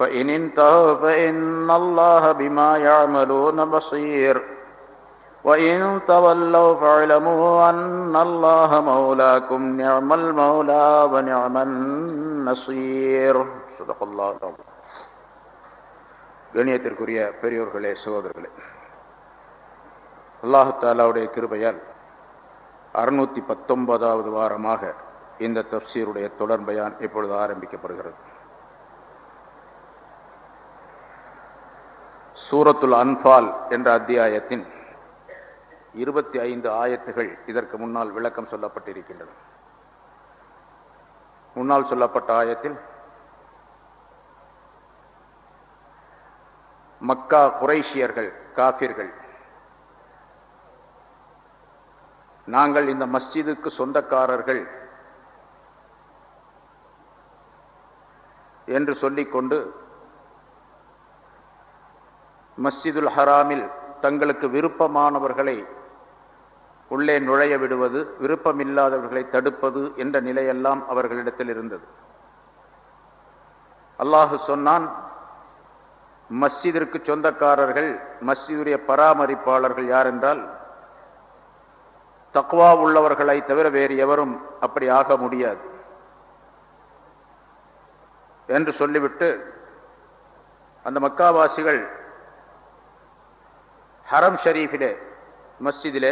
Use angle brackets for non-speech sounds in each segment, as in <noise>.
فإن انتهوا فإن الله بما يعملون بصير وإن تولوا فاعلموا أن الله مولاكم نعم المولى ونعم النصير صدق الله العظيم கணியத்திற்குரிய பெரியோர்களே சகோதரர்களே அல்லாஹு தாலாவுடைய கிருபையால் அறுநூத்தி பத்தொன்பதாவது வாரமாக இந்த தப்சீருடைய தொடர் பயான் இப்பொழுது ஆரம்பிக்கப்படுகிறது சூரத்துல் அன்பால் என்ற அத்தியாயத்தின் இருபத்தி ஐந்து ஆயத்துகள் இதற்கு முன்னால் விளக்கம் சொல்லப்பட்டிருக்கின்றன முன்னால் சொல்லப்பட்ட ஆயத்தில் மக்கா குறைஷியர்கள் காபிர்கள் நாங்கள் இந்த மஸ்ஜிதுக்கு சொந்தக்காரர்கள் என்று சொல்லிக்கொண்டு மஸ்ஜிதுல் ஹராமில் தங்களுக்கு விருப்பமானவர்களை உள்ளே நுழைய விடுவது விருப்பமில்லாதவர்களை தடுப்பது என்ற நிலையெல்லாம் அவர்களிடத்தில் இருந்தது. அல்லாஹு சொன்னான் மஸ்ஜிதிற்கு சொந்தக்காரர்கள் மஸ்ஜிதுடைய பராமரிப்பாளர்கள் யார் என்றால் தக்வா உள்ளவர்களை தவிர வேறு எவரும் அப்படி ஆக முடியாது என்று சொல்லிவிட்டு அந்த மக்காவாசிகள் ஹரம் ஷரீஃபில் மஸ்ஜிதில்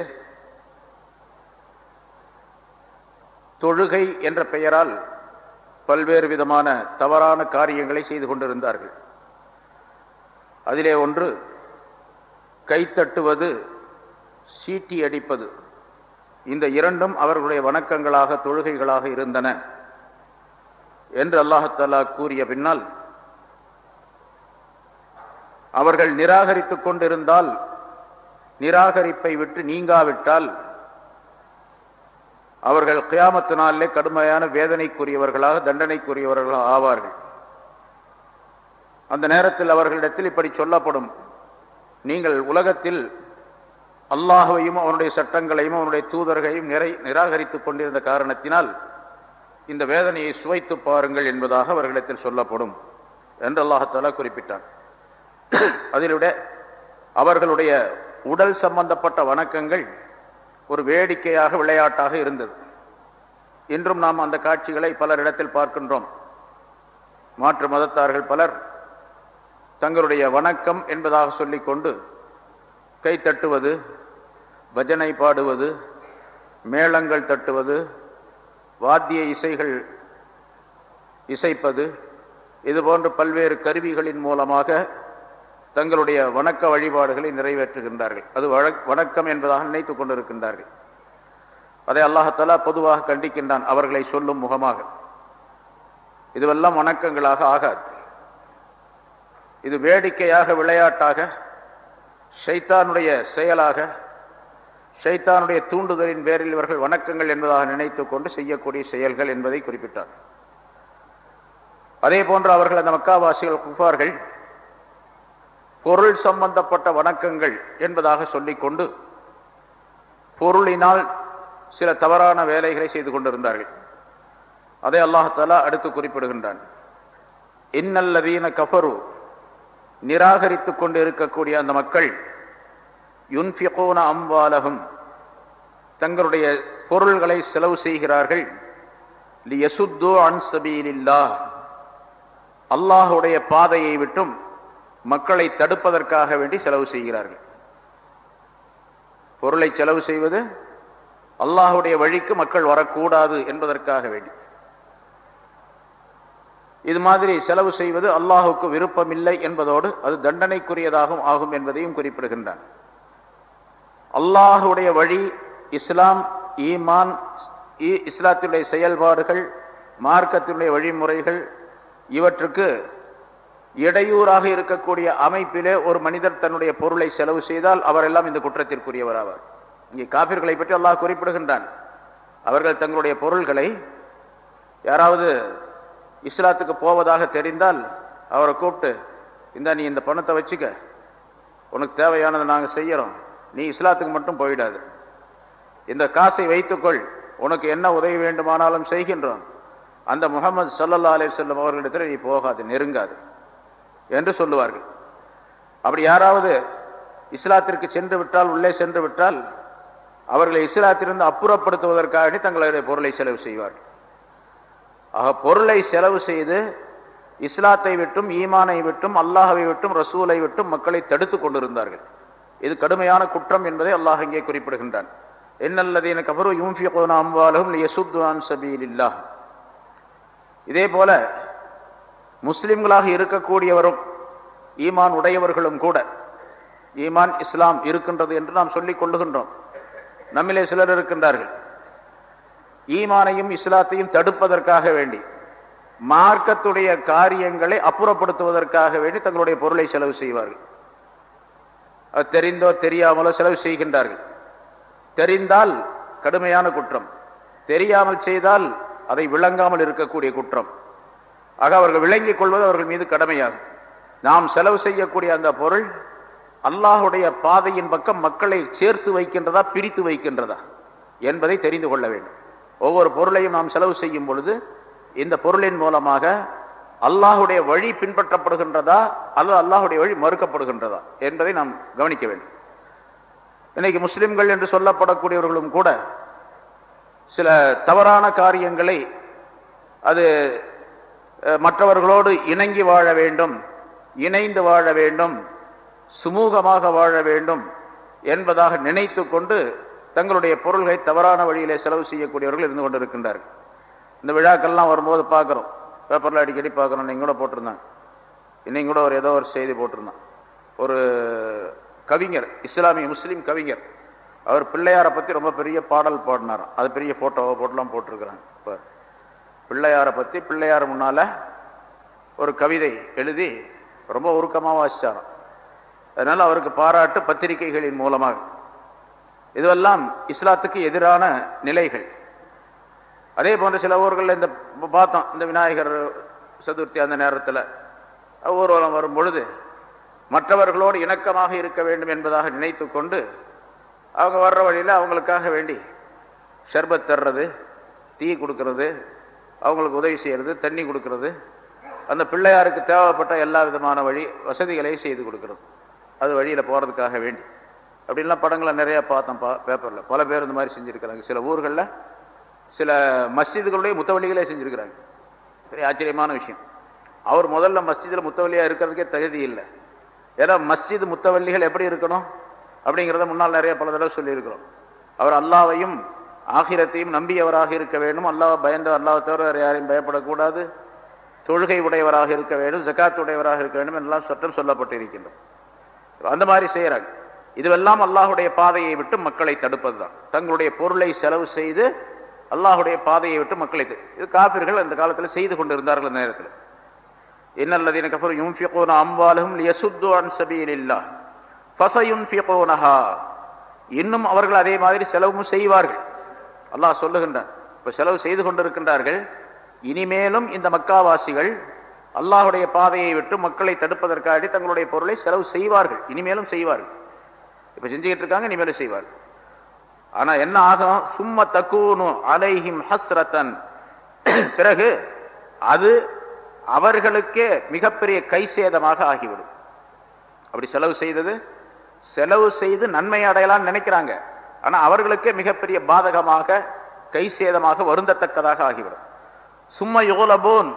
தொழுகை என்ற பெயரால் பல்வேறு விதமான தவறான காரியங்களை செய்து கொண்டிருந்தார்கள். அதிலே ஒன்று கைத்தட்டுவது சீட்டி அடிப்பது. இந்த இரண்டும் அவர்களுடைய வணக்கங்களாக தொழுகைகளாக இருந்தன என்று அல்லாஹாலா கூறிய பின்னால் அவர்கள் நிராகரித்து கொண்டிருந்தால் நிராகரிப்பை விட்டு நீங்காவிட்டால் அவர்கள் கியாமத்து நாளிலே கடுமையான வேதனைக்குரியவர்களாக தண்டனைக்குரியவர்களாக ஆவார்கள். அந்த நேரத்தில் அவர்களிடத்தில் இப்படி சொல்லப்படும். நீங்கள் உலகத்தில் அல்லாஹையும் அவனுடைய சட்டங்களையும் அவனுடைய தூதர்களையும் நிறை நிராகரித்துக் கொண்டிருந்த காரணத்தினால் இந்த வேதனையை சுவைத்து பாருங்கள் என்பதாக அவர்களிடத்தில் சொல்லப்படும் என்று அல்லாஹாலா குறிப்பிட்டான். அதிலுடைய அவர்களுடைய உடல் சம்பந்தப்பட்ட வணக்கங்கள் ஒரு வேடிக்கையாக விளையாட்டாக இருந்தது. இன்றும் நாம் அந்த காட்சிகளை பலரிடத்தில் பார்க்கின்றோம். மாற்று மதத்தார்கள் பலர் தங்களுடைய வணக்கம் என்பதாக சொல்லிக்கொண்டு கை தட்டுவது பஜனை பாடுவது மேளங்கள் தட்டுவது வாத்திய இசைகள் இசைப்பது இதுபோன்ற பல்வேறு கருவிகளின் மூலமாக தங்களுடைய வணக்க வழிபாடுகளை நிறைவேற்றுகின்றார்கள். அது வணக்கம் என்பதாக நினைத்துக் கொண்டிருக்கின்றார்கள். அதை அல்லாஹாலா பொதுவாக கண்டிக்கின்றான் அவர்களை சொல்லும் முகமாக. இதுவெல்லாம் வணக்கங்களாக ஆகாது. இது வேடிக்கையாக விளையாட்டாக ஷைத்தானுடைய செயலாக ஷைத்தானுடைய தூண்டுதலின் பேரில் இவர்கள் வணக்கங்கள் என்பதாக நினைத்துக் கொண்டு செய்யக்கூடிய செயல்கள் என்பதை குறிப்பிட்டார். அதே போன்று அவர்கள் அந்த மக்காவாசிகள் குஃபார்கள் பொருள் சம்பந்தப்பட்ட வணக்கங்கள் என்பதாக சொல்லிக்கொண்டு பொருளினால் சில தவறான வேலைகளை செய்து கொண்டிருந்தார்கள். அதை அல்லாஹாலா அடுத்து குறிப்பிடுகின்றான். இன்னல்லதீன கஃபரு நிராகரித்துக் கொண்டு இருக்கக்கூடிய அந்த மக்கள் யுன்பிகோன அம்பாலகம் தங்களுடைய பொருள்களை செலவு செய்கிறார்கள். லியசுத்தோ அன்சபீலில்லா அல்லாஹுடைய பாதையை விட்டும் மக்களை தடுப்பதற்காக வேண்டி செலவு செய்கிறார்கள். பொருளை செலவு செய்வது அல்லாஹுடைய வழிக்கு மக்கள் வரக்கூடாது என்பதற்காக வேண்டி. இது மாதிரி செலவு செய்வது அல்லாஹுக்கு விருப்பமில்லை என்பதோடு அது தண்டனைக்குரியதாகவும் ஆகும் என்பதையும் குறிப்பிடுகின்றான். அல்லாஹுடைய வழி இஸ்லாம் ஈமான் இஸ்லாத்தினுடைய செயல்பாடுகள் மார்க்கத்தினுடைய வழிமுறைகள் இவற்றுக்கு இடையூறாக இருக்கக்கூடிய அமைப்பிலே ஒரு மனிதர் தன்னுடைய பொருளை செலவு செய்தால் அவரெல்லாம் இந்த குற்றத்திற்குரியவர் ஆவார் இங்கே காபிர்களை பற்றி அல்லாஹ் குறிப்பிடுகின்றான். அவர்கள் தங்களுடைய பொருள்களை யாராவது இஸ்லாத்துக்கு போவதாக தெரிந்தால் அவரை கூப்பிட்டு இந்த நீ இந்த பணத்தை வச்சுக்க. உனக்கு தேவையானதை நாங்கள் செய்கிறோம் நீ இஸ்லாத்துக்கு மட்டும் போயிடாது. இந்த காசை வைத்துக்கொள். உனக்கு என்ன உதவி வேண்டுமானாலும் செய்கின்றோம். அந்த முகமது சல்லல்லா அலி செல்லம் அவர்களிடத்தில் நீ போகாது நெருங்காது. என்று சொல்லுவார்கள். அப்படி யாராவது இஸ்லாத்திற்கு சென்று விட்டால் உள்ளே சென்று விட்டால் அவர்களை இஸ்லாத்திலிருந்து அப்புறப்படுத்துவதற்காக தங்களுடைய பொருளை செலவு செய்வார்கள். ஆக பொருளை செலவு செய்து இஸ்லாத்தை விட்டும் ஈமானை விட்டும் அல்லாஹவை விட்டும் ரசூலை விட்டும் மக்களை தடுத்து கொண்டிருந்தார்கள். இது கடுமையான குற்றம் என்பதை அல்லாஹ் இங்கே குறிப்பிடுகின்றான். என்னல்லதீன கபரு யூம்ஃபியோனா அம்பாலும் யசுத்வான் சபீலில்லாஹ். இதே போல முஸ்லிம்களாக இருக்கக்கூடியவரும் ஈமான் உடையவர்களும் கூட ஈமான் இஸ்லாம் இருக்கின்றது என்று நாம் சொல்லிக் கொள்ளுகின்றோம். நம்மிலே சிலர் இருக்கின்றார்கள். ஈமானையும் இஸ்லாத்தையும் தடுப்பதற்காக வேண்டி மார்க்கத்துடைய காரியங்களை அப்புறப்படுத்துவதற்காக வேண்டி தங்களுடைய பொருளை செலவு செய்வார்கள். அது தெரிந்தோ தெரியாமலோ செலவு செய்கின்றார்கள். தெரிந்தால் கடுமையான குற்றம். தெரியாமல் செய்தால் அதை விளங்காமல் இருக்கக்கூடிய குற்றம். ஆக அவர்கள் விளங்கிக் கொள்வது அவர்கள் மீது கடமையாகும். நாம் செலவு செய்யக்கூடிய அந்த பொருள் அல்லாஹுடைய பாதையின் பக்கம் மக்களை சேர்த்து வைக்கின்றதா பிரித்து வைக்கின்றதா என்பதை தெரிந்து கொள்ள வேண்டும். ஒவ்வொரு பொருளையும் நாம் செலவு செய்யும் பொழுது இந்த பொருளின் மூலமாக அல்லாஹுடைய வழி பின்பற்றப்படுகின்றதா அல்லது அல்லாஹுடைய வழி மறுக்கப்படுகின்றதா என்பதை நாம் கவனிக்க வேண்டும். இன்னைக்கு முஸ்லிம்கள் என்று சொல்லப்படக்கூடியவர்களும் கூட சில தவறான காரியங்களை அது மற்றவர்களோடு இணங்கி வாழ வேண்டும் இணைந்து வாழ வேண்டும் சுமூகமாக வாழ வேண்டும் என்பதாக நினைத்து கொண்டு தங்களுடைய பொருள்களை தவறான வழியிலே செலவு செய்யக்கூடியவர்கள் இருந்து கொண்டிருக்கின்றார்கள். இந்த விழாக்கள்லாம் வரும்போது பார்க்குறோம். பேப்பரில் அடிக்கடி பார்க்குறோம். நீங்கள் கூட போட்டிருந்தாங்க. இன்னைக்கு கூட ஒரு ஏதோ ஒரு செய்தி போட்டிருந்தான் ஒரு கவிஞர் இஸ்லாமிய முஸ்லீம் கவிஞர் அவர் பிள்ளையாரை பற்றி ரொம்ப பெரிய பாடல் பாடினாராம். அது பெரிய ஃபோட்டோவை போட்டுலாம் போட்டிருக்கிறாங்க. இப்போ பிள்ளையாரை பற்றி பிள்ளையார் முன்னால் ஒரு கவிதை எழுதி ரொம்ப உருக்கமாக வாசித்தாராம் அதனால் அவருக்கு பாராட்டு பத்திரிகைகளின் மூலமாக. இதுவெல்லாம் இஸ்லாத்துக்கு எதிரான நிலைகள். அதே போன்ற சில ஊர்களில் இந்த பார்த்தோம் இந்த விநாயகர் சதுர்த்தி அந்த நேரத்தில். ஊர்வலம் வரும் பொழுது மற்றவர்களோடு இணக்கமாக இருக்க வேண்டும் என்பதாக நினைத்து கொண்டு அவங்க வர்ற வழியில் அவங்களுக்காக வேண்டி ஷர்பத் தர்றது டீ கொடுக்கறது அவங்களுக்கு உதவி செய்கிறது தண்ணி கொடுக்கறது அந்த பிள்ளையாருக்கு தேவைப்பட்ட எல்லா விதமான வழி வசதிகளையும் செய்து கொடுக்கறது. அது வழியில் போகிறதுக்காக வேண்டி. அப்படின்லாம் படங்களை நிறையா பார்த்தோம் பா பேப்பரில் பல பேர் இந்த மாதிரி செஞ்சுருக்கிறாங்க. சில ஊர்களில் சில மஸ்ஜிதுகளுடைய முத்தவள்ளிகளே செஞ்சுருக்கிறாங்க. பெரிய ஆச்சரியமான விஷயம். அவர் முதல்ல மஸ்ஜிதில் முத்தவள்ளியாக இருக்கிறதுக்கே தகுதி இல்லை. ஏன்னா மஸ்ஜித் முத்தவள்ளிகள் எப்படி இருக்கணும் அப்படிங்கிறத முன்னால் நிறைய பல தடவை சொல்லியிருக்கிறோம். அவர் அல்லாவையும் ஆகிரத்தையும் நம்பியவராக இருக்க வேண்டும். அல்லாஹ் பயந்த அல்லாஹ் தவிர வேறு யாரையும் பயப்படக்கூடாது. தொழுகை உடையவராக இருக்க வேண்டும் ஜக்காத் உடையவராக இருக்க வேண்டும் என்றெல்லாம் சட்டம் சொல்லப்பட்டிருக்கின்றோம் அந்த மாதிரி செய்கிறாங்க இதுவெல்லாம் அல்லாஹுடைய பாதையை விட்டு மக்களை தடுப்பது தான் தங்களுடைய பொருளை செலவு செய்து அல்லாஹுடைய பாதையை விட்டு மக்களை இது காப்பிர்கள் அந்த காலத்தில் செய்து கொண்டிருந்தார்கள் அந்த நேரத்தில். இன்னல்லதீன கஃபர் யுன்ஃபிகூன அம்வாலஹும் லியசுத்து அன் சபீலில்லாஹ். ஃபஸயுன்ஃபிகூனஹா இன்னும் அவர்கள் அதே மாதிரி செலவும் செய்வார்கள். அல்லாஹ் சொல்லுகின்றான் இப்போ செலவு செய்து கொண்டிருக்கின்றார்கள். இனிமேலும் இந்த மக்காவாசிகள் அல்லாஹுடைய பாதையை விட்டு மக்களை தடுப்பதற்காக தங்களுடைய பொருளை செலவு செய்வார்கள். இனிமேலும் செய்வார்கள். இப்போ செஞ்சுக்கிட்டு இருக்காங்க இனிமேலும் செய்வார்கள். ஆனால் என்ன ஆகும்? சும்ம தக்கூனு அலைஹிம் ஹஸ்ரத்தன். பிறகு அது அவர்களுக்கே மிகப்பெரிய கை சேதமாக ஆகிவிடும். அப்படி செலவு செய்தது? செலவு செய்து நன்மை அடையலாம்னு நினைக்கிறாங்க. ஆனா அவர்களுக்கே மிகப்பெரிய பாதகமாக கை சேதமாக வருந்தத்தக்கதாக ஆகிவிடும். சும்மா யோலபோன்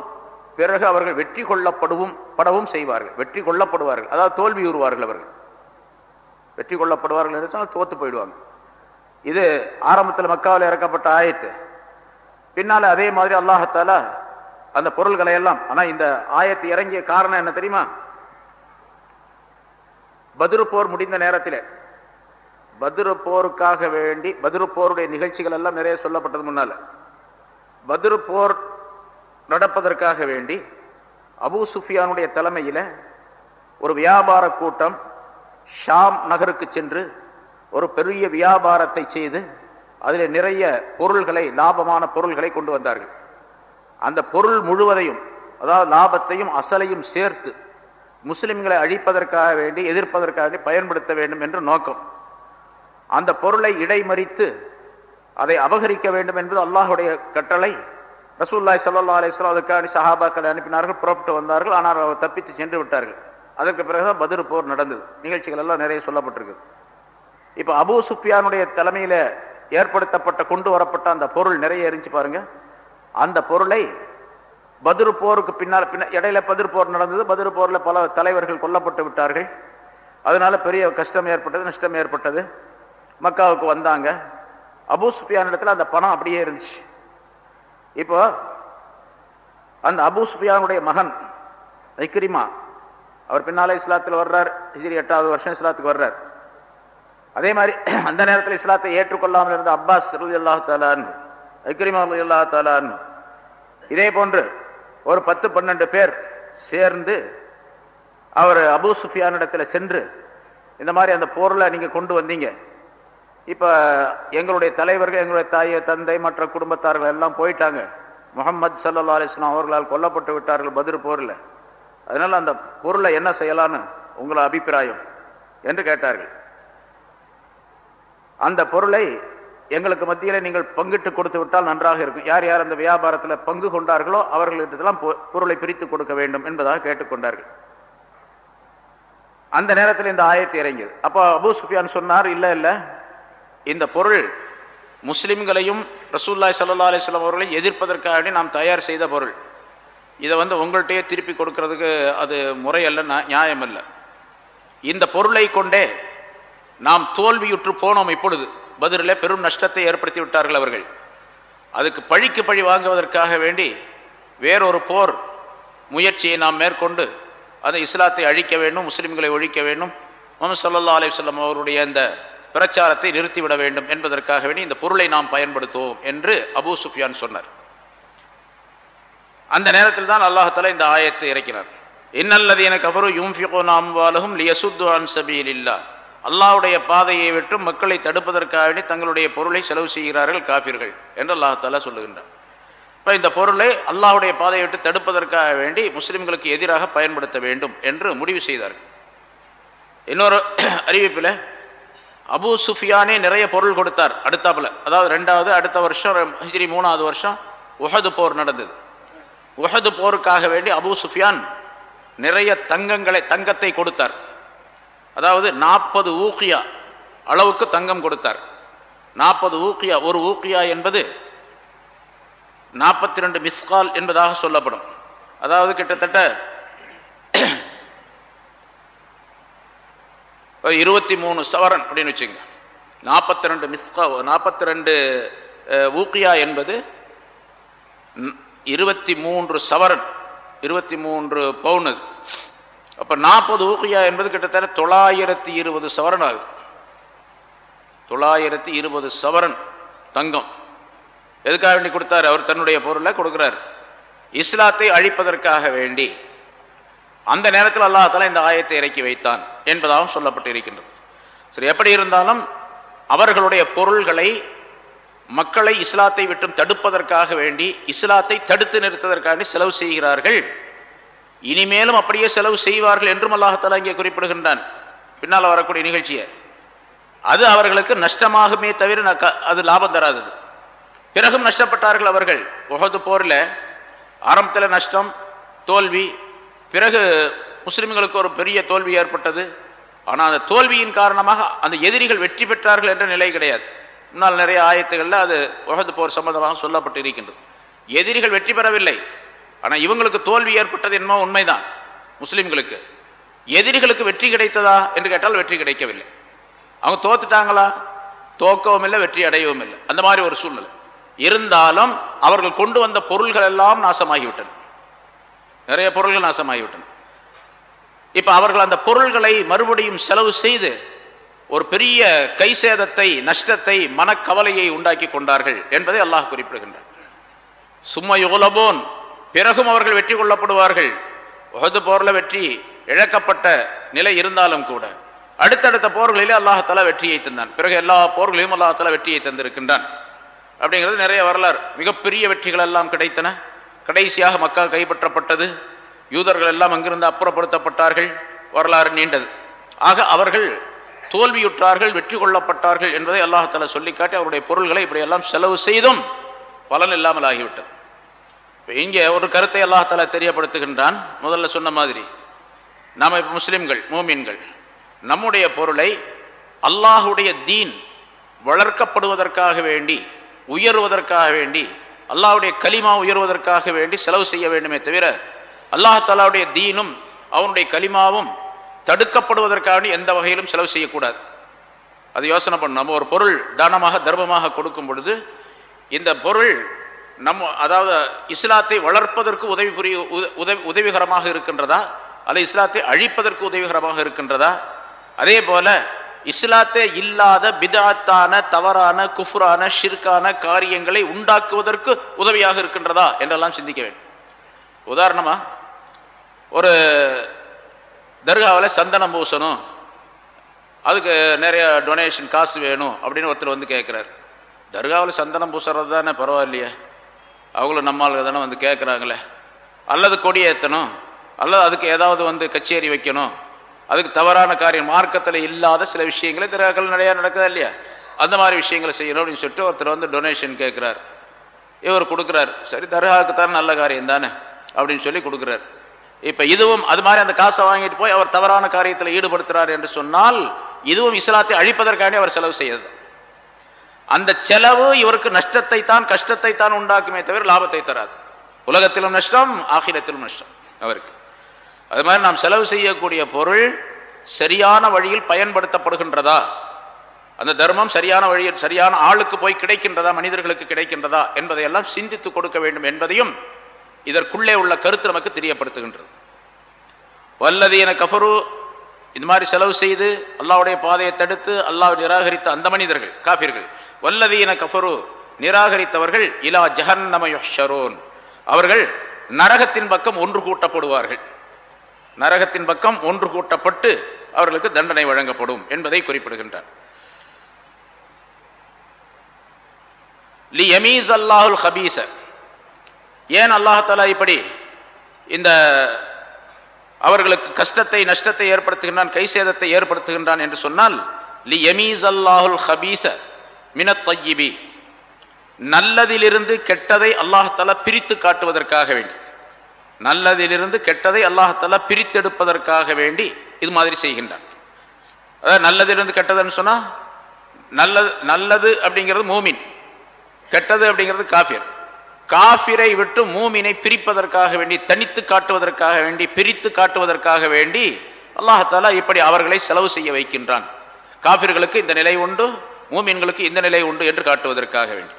பிறகு அவர்கள் வெற்றி கொள்ளப்படுவும் படவும் செய்வார்கள். வெற்றி கொள்ளப்படுவார்கள். அதாவது தோல்வி உறுவார்கள் அவர்கள். வெற்றி கொள்ளப்படுவார்கள் என்று சொன்னால் தோத்து போயிடுவாங்க. இது ஆரம்பத்தில் மக்காவில் இறக்கப்பட்ட ஆயத்து. பின்னால அதே மாதிரி அல்லாஹத்தால அந்த பொருள்களை எல்லாம் ஆனா இந்த ஆயத்து இறங்கிய காரணம் என்ன தெரியுமா? பதிரு போர் முடிந்த நேரத்தில் பதிரு போருக்காக வேண்டி பதிரு போருடைய நிகழ்ச்சிகள் எல்லாம் நிறைய சொல்லப்பட்டது முன்னால. பதிரு போர் நடப்பதற்காக வேண்டி அபு சுஃபியானுடைய தலைமையில் ஒரு வியாபார கூட்டம் ஷாம் நகருக்கு சென்று ஒரு பெரிய வியாபாரத்தை செய்து அதில் நிறைய பொருள்களை லாபமான பொருள்களை கொண்டு வந்தார்கள். அந்த பொருள் முழுவதையும் அதாவது லாபத்தையும் அசலையும் சேர்த்து முஸ்லிம்களை அழிப்பதற்காக வேண்டி எதிர்ப்பதற்காக வேண்டி பயன்படுத்த வேண்டும் என்ற நோக்கம். அந்த பொருளை இடைமறித்து அதை அபகரிக்க வேண்டும் என்பது அல்லாஹுடைய கட்டளை. ரசூல்லாய் சல்லா அலிஸ்லாம் அதுக்காக சஹாபாக்களை அனுப்பினார்கள் புறப்பட்டு வந்தார்கள் ஆனால் அவர் தப்பித்து சென்று விட்டார்கள். அதற்கு பிறகுதான் பதிர் போர் நடந்தது. நிகழ்ச்சிகள் எல்லாம் நிறைய சொல்லப்பட்டிருக்கு இப்போ அபு சுஃபியானுடைய தலைமையில் ஏற்படுத்தப்பட்ட கொண்டு வரப்பட்ட அந்த பொருள் நிறைய இருந்துச்சு பாருங்க. அந்த பொருளை பதிர் போருக்கு பின்னால் பின்ன இடையில பதிர் போர் நடந்தது. பதிர் போரில் பல தலைவர்கள் கொல்லப்பட்டு விட்டார்கள். அதனால பெரிய கஷ்டம் ஏற்பட்டது நஷ்டம் ஏற்பட்டது. மக்காவுக்கு வந்தாங்க. அபூ சுஃபியான் இடத்துல அந்த பணம் அப்படியே இருந்துச்சு. இப்போ அந்த அபூ சுஃபியானுடைய மகன் ஐக்கிரிமா அவர் பின்னாலே இஸ்லாத்தில் வர்றார். ஹிஜிரி எட்டாவது வருஷம் இஸ்லாத்துக்கு வர்றார். அதே மாதிரி அந்த நேரத்தில் இஸ்லாத்தை ஏற்றுக்கொள்ளாமல் இருந்த அப்பாஸ் ரலி அல்லா தாலான் ஐக்கிரிமா ரலி அல்லா தாலான் இதே போன்று ஒரு பத்து பன்னெண்டு பேர் சேர்ந்து அவர் அபூ சுஃபியானிடத்தில் சென்று இந்த மாதிரி அந்த பொருளை நீங்கள் கொண்டு வந்தீங்க. இப்போ எங்களுடைய தலைவர்கள் எங்களுடைய தாய் தந்தை மற்ற குடும்பத்தார்கள் எல்லாம் போயிட்டாங்க. முகமது சல்லா அலிஸ்லாம் அவர்களால் கொல்லப்பட்டு விட்டார்கள் பதில் போரில். அதனால் அந்த பொருளை என்ன செய்யலான்னு உங்களை அபிப்பிராயம் என்று கேட்டார்கள். அந்த பொருளை எங்களுக்கு மத்தியில் நீங்கள் பங்கிட்டு கொடுத்து விட்டால் நன்றாக இருக்கும். யார் யார் அந்த வியாபாரத்தில் பங்கு கொண்டார்களோ அவர்களிடத்தெல்லாம் பொருளை பிரித்து கொடுக்க வேண்டும் என்பதாக கேட்டுக்கொண்டார்கள் அந்த நேரத்தில் இந்த ஆயத்தை இறங்கியது. அப்போ அபூ சுஃபியான் சொன்னார் இல்லை இல்லை இந்த பொருள் முஸ்லிம்களையும் ரசூல்லாய் சல்லா அலிஸ்லாம் அவர்களையும் எதிர்ப்பதற்காக நாம் தயார் செய்த பொருள். இதை வந்து உங்கள்கிட்டயே திருப்பி கொடுக்கறதுக்கு அது முறையல்ல நியாயம் அல்ல இந்த பொருளை கொண்டே நாம் தோல்வியுற்று போனோம் இப்பொழுது. பதிலில் பெரும் நஷ்டத்தை ஏற்படுத்தி விட்டார்கள் அவர்கள். அதுக்கு பழிக்கு பழி வாங்குவதற்காக வேண்டி வேறொரு போர் முயற்சியை நாம் மேற்கொண்டு அந்த இஸ்லாத்தை அழிக்க வேண்டும் முஸ்லீம்களை ஒழிக்க வேண்டும். முகமது சல்லா அலிவல்லம் அவருடைய அந்த பிரச்சாரத்தை நிறுத்திவிட வேண்டும் என்பதற்காக வேண்டி இந்த பொருளை நாம் பயன்படுத்துவோம் என்று அபூ சுஃபியான் சொன்னார். அந்த நேரத்தில் தான் அல்லாஹால இந்த ஆயத்தை இறக்கினார். இன்னல்லது எனக்கு அப்புறம் யூம்ஃபிகோ நாம்வாலகும் லியசுத்து சபீல் இல்லா அல்லாவுடைய பாதையை விட்டு மக்களை தடுப்பதற்காக வேண்டி தங்களுடைய பொருளை செலவு செய்கிறார்கள் காப்பீர்கள் என்று அல்லாஹால சொல்லுகின்றார் இப்போ இந்த பொருளை அல்லாஹுடைய பாதையை விட்டு தடுப்பதற்காக வேண்டி முஸ்லிம்களுக்கு எதிராக பயன்படுத்த வேண்டும் என்று முடிவு செய்தார்கள். இன்னொரு <clears throat> அறிவிப்பில் அபு சுஃபியானே நிறைய பொருள் கொடுத்தார் அடுத்தாப்புல. அதாவது ரெண்டாவது அடுத்த வருஷம் ஹிஜ்ரி மூணாவது வருஷம் உஹது போர் நடந்தது. உஹது போருக்காக வேண்டி அபு சுஃபியான் நிறைய தங்கங்களை தங்கத்தை கொடுத்தார். அதாவது நாற்பது ஊக்கியா அளவுக்கு தங்கம் கொடுத்தார். நாற்பது ஊக்கியா ஒரு ஊக்கியா என்பது நாற்பத்தி ரெண்டு மிஸ்கால் என்பதாக சொல்லப்படும். அதாவது கிட்டத்தட்ட இருபத்தி மூணு சவரன் அப்படின்னு வச்சுங்க நாற்பத்தி ரெண்டு மிஸ்கா நாற்பத்தி ரெண்டு ஊக்கியா என்பது இருபத்தி மூன்று சவரன் இருபத்தி மூன்று பவுன் அது. அப்போ நாற்பது ஊக்கியா என்பது கிட்டத்தட்ட தொள்ளாயிரத்தி இருபது சவரன் ஆகுது. தொள்ளாயிரத்தி இருபது சவரன் தங்கம். எதுக்காக வேண்டி கொடுத்தாரு? அவர் தன்னுடைய பொருளை கொடுக்குறார். இஸ்லாத்தை அழிப்பதற்காக வேண்டி. அந்த நேரத்தில் அல்லாஹால இந்த ஆயத்தை இறக்கி வைத்தான். என்பதாகவும் சொல்லப்பட்டு இருக்கின்றது சரி எப்படி இருந்தாலும் அவர்களுடைய பொருள்களை மக்களை இஸ்லாத்தை விட்டும் தடுப்பதற்காக வேண்டி இஸ்லாத்தை தடுத்து நிறுத்ததற்காக செலவு செய்கிறார்கள். இனிமேலும் அப்படியே செலவு செய்வார்கள் என்றும் அல்லாஹால இங்கே குறிப்பிடுகின்றான். பின்னால் வரக்கூடிய நிகழ்ச்சியை. அது அவர்களுக்கு நஷ்டமாகுமே தவிர அது லாபம் தராதது. பிறகும் நஷ்டப்பட்டார்கள் அவர்கள். உகது போரில் ஆரம்பத்தில் நஷ்டம் தோல்வி பிறகு முஸ்லிம்களுக்கு ஒரு பெரிய தோல்வி ஏற்பட்டது. ஆனால் அந்த தோல்வியின் காரணமாக அந்த எதிரிகள் வெற்றி பெற்றார்கள் என்ற நிலை கிடையாது. முன்னால் நிறைய ஆயத்துகளில் அது உகது போர் சம்பந்தமாக சொல்லப்பட்டு இருக்கின்றது எதிரிகள் வெற்றி பெறவில்லை. ஆனால் இவங்களுக்கு தோல்வி ஏற்பட்டது என்னமோ உண்மைதான். முஸ்லீம்களுக்கு. எதிரிகளுக்கு வெற்றி கிடைத்ததா என்று கேட்டால் வெற்றி கிடைக்கவில்லை. அவங்க தோத்துட்டாங்களா? தோக்கவும் இல்லை வெற்றி அடையவும் இல்லை. அந்த மாதிரி ஒரு சூழ்நிலை. இருந்தாலும் அவர்கள் கொண்டு வந்த பொருள்கள் எல்லாம் நாசமாகிவிட்டன. நிறைய பொருள்கள் நாசமாகிவிட்டன. இப்ப அவர்கள் அந்த பொருள்களை மறுபடியும் செலவு செய்து ஒரு பெரிய கை சேதத்தை நஷ்டத்தை மனக்கவலையை உண்டாக்கி கொண்டார்கள் என்பதை அல்லாஹ் குறிப்பிடுகின்றார் சும்மா யோலபோன் பிறகும் அவர்கள் வெற்றி கொள்ளப்படுவார்கள். உகது போரில் வெற்றி இழக்கப்பட்ட நிலை இருந்தாலும் கூட. அடுத்தடுத்த போர்களிலே அல்லாஹால வெற்றியை தந்தான். பிறகு எல்லா போர்களையும் அல்லாஹால வெற்றியை தந்திருக்கின்றான். அப்படிங்கிறது நிறைய வரலாறு. மிகப்பெரிய வெற்றிகள் எல்லாம் கிடைத்தன. கடைசியாக மக்கா கைப்பற்றப்பட்டது. யூதர்கள் எல்லாம் அங்கிருந்து அப்புறப்படுத்தப்பட்டார்கள். வரலாறு நீண்டது. ஆக அவர்கள் தோல்வியுற்றார்கள் வெற்றி கொள்ளப்பட்டார்கள் என்பதை அல்லாஹால சொல்லிக்காட்டி அவருடைய பொருள்களை இப்படியெல்லாம் செலவு செய்தும் பலன் இல்லாமல் ஆகிவிட்டது. இப்போ இங்கே ஒரு கருத்தை அல்லாஹால தெரியப்படுத்துகின்றான். முதல்ல சொன்ன மாதிரி நாம் இப்போ முஸ்லீம்கள் மூமீன்கள் நம்முடைய பொருளை அல்லாஹுடைய தீன் வளர்க்கப்படுவதற்காக வேண்டி உயர்வதற்காக வேண்டி அல்லாஹுடைய கலிமா உயர்வதற்காக வேண்டி செலவு செய்ய வேண்டுமே தவிர அல்லாஹாலாவுடைய தீனும் அவனுடைய கலிமாவும் தடுக்கப்படுவதற்காக எந்த வகையிலும் செலவு செய்யக்கூடாது. அது யோசனை பண்ணும் நம்ம ஒரு பொருள் தானமாக தர்மமாக கொடுக்கும் பொழுது இந்த பொருள் நம்ம அதாவது இஸ்லாத்தை வளர்ப்பதற்கு உதவி புரிய உதவி உதவிகரமாக இருக்கின்றதா? அல்ல இஸ்லாத்தை அழிப்பதற்கு உதவிகரமாக இருக்கின்றதா? அதே போல இஸ்லாத்தே இல்லாத பிதாத்தான தவறான குஃப்ரான ஷிர்கான காரியங்களை உண்டாக்குவதற்கு உதவியாக இருக்கின்றதா என்றெல்லாம் சிந்திக்க வேண்டும். உதாரணமா ஒரு தர்காவில் சந்தனம் பூசணும். அதுக்கு நிறைய டொனேஷன் காசு வேணும் அப்படின்னு ஒருத்தர் வந்து கேட்குறாரு தர்காவில் சந்தனம் பூசுறது தானே பரவாயில்லையே. அவங்களும் நம்மளுக்கு தானே வந்து கேட்குறாங்களே அல்லது கொடியேற்றணும் அல்லது அதுக்கு ஏதாவது வந்து கச்சேரி வைக்கணும். அதுக்கு தவறான காரியம் மார்க்கத்தில் இல்லாத சில விஷயங்களை திராக்கள் நிறையா நடக்குதா இல்லையா? அந்த மாதிரி விஷயங்களை செய்யணும் அப்படின்னு சொல்லிட்டு ஒருத்தர் வந்து டொனேஷன் கேட்குறார் இவர் கொடுக்குறாரு. சரி தர்காவுக்குத்தான் நல்ல காரியம் தானே? அப்படின்னு சொல்லி கொடுக்குறாரு. இப்போ இதுவும் அது மாதிரி அந்த காசை வாங்கிட்டு போய் அவர் தவறான காரியத்தில் ஈடுபடுத்துறார் என்று சொன்னால் இதுவும் இஸ்லாத்தை அழிப்பதற்காண்டி அவர் செலவு செய்யறது. அந்த செலவு இவருக்கு நஷ்டத்தை தான் கஷ்டத்தை தான் உண்டாக்குமே தவிர லாபத்தை தராது. உலகத்திலும் நஷ்டம் ஆகிலத்திலும் நஷ்டம் அவருக்கு. அது மாதிரி நாம் செலவு செய்யக்கூடிய பொருள் சரியான வழியில் பயன்படுத்தப்படுகின்றதா? அந்த தர்மம் சரியான வழியில் சரியான ஆளுக்கு போய் கிடைக்கின்றதா? மனிதர்களுக்கு கிடைக்கின்றதா? என்பதையெல்லாம் சிந்தித்து கொடுக்க வேண்டும் என்பதையும் இதற்குள்ளே உள்ள கருத்து நமக்கு தெரியப்படுத்துகின்றது. வல்லதீன கஃபரு இது மாதிரி செலவு செய்து அல்லாவுடைய பாதையை தடுத்து அல்லாஹ் நிராகரித்த அந்த மனிதர்கள் காபிர்கள் என கஃபரு நிராகரித்தவர்கள் இலா ஜஹன்னமயோஷரோன் அவர்கள் நரகத்தின் பக்கம் ஒன்று கூட்டப்படுவார்கள். நரகத்தின் பக்கம் ஒன்று கூட்டப்பட்டு அவர்களுக்கு தண்டனை வழங்கப்படும் என்பதை குறிப்பிடுகின்றார். லி எமீஸ் அல்லாஹுல் ஹபீச ஏன் அல்லாஹாலா இப்படி இந்த அவர்களுக்கு கஷ்டத்தை நஷ்டத்தை ஏற்படுத்துகின்றான் கை சேதத்தை ஏற்படுத்துகின்றான் என்று சொன்னால் லி யமீஸ் அல்லாஹுல் ஹபீச மினத் தையிபி நல்லதிலிருந்து கெட்டதை அல்லாஹாலா பிரித்து காட்டுவதற்காக வேண்டும் நல்லதிலிருந்து கெட்டதை அல்லாஹால பிரித்தெடுப்பதற்காக வேண்டி இது மாதிரி செய்கின்றான். அதாவது நல்லதிலிருந்து கெட்டதுன்னு சொன்னால் நல்லது நல்லது அப்படிங்கிறது மூமின். கெட்டது அப்படிங்கிறது காஃபியர் காஃபிரை விட்டு மூமினை பிரிப்பதற்காக வேண்டி தனித்து காட்டுவதற்காக வேண்டி பிரித்து காட்டுவதற்காக வேண்டி அல்லாஹாலா இப்படி அவர்களை செலவு செய்ய வைக்கின்றான். காஃபிர்களுக்கு இந்த நிலை உண்டு மூமின்களுக்கு இந்த நிலை உண்டு என்று காட்டுவதற்காக வேண்டி.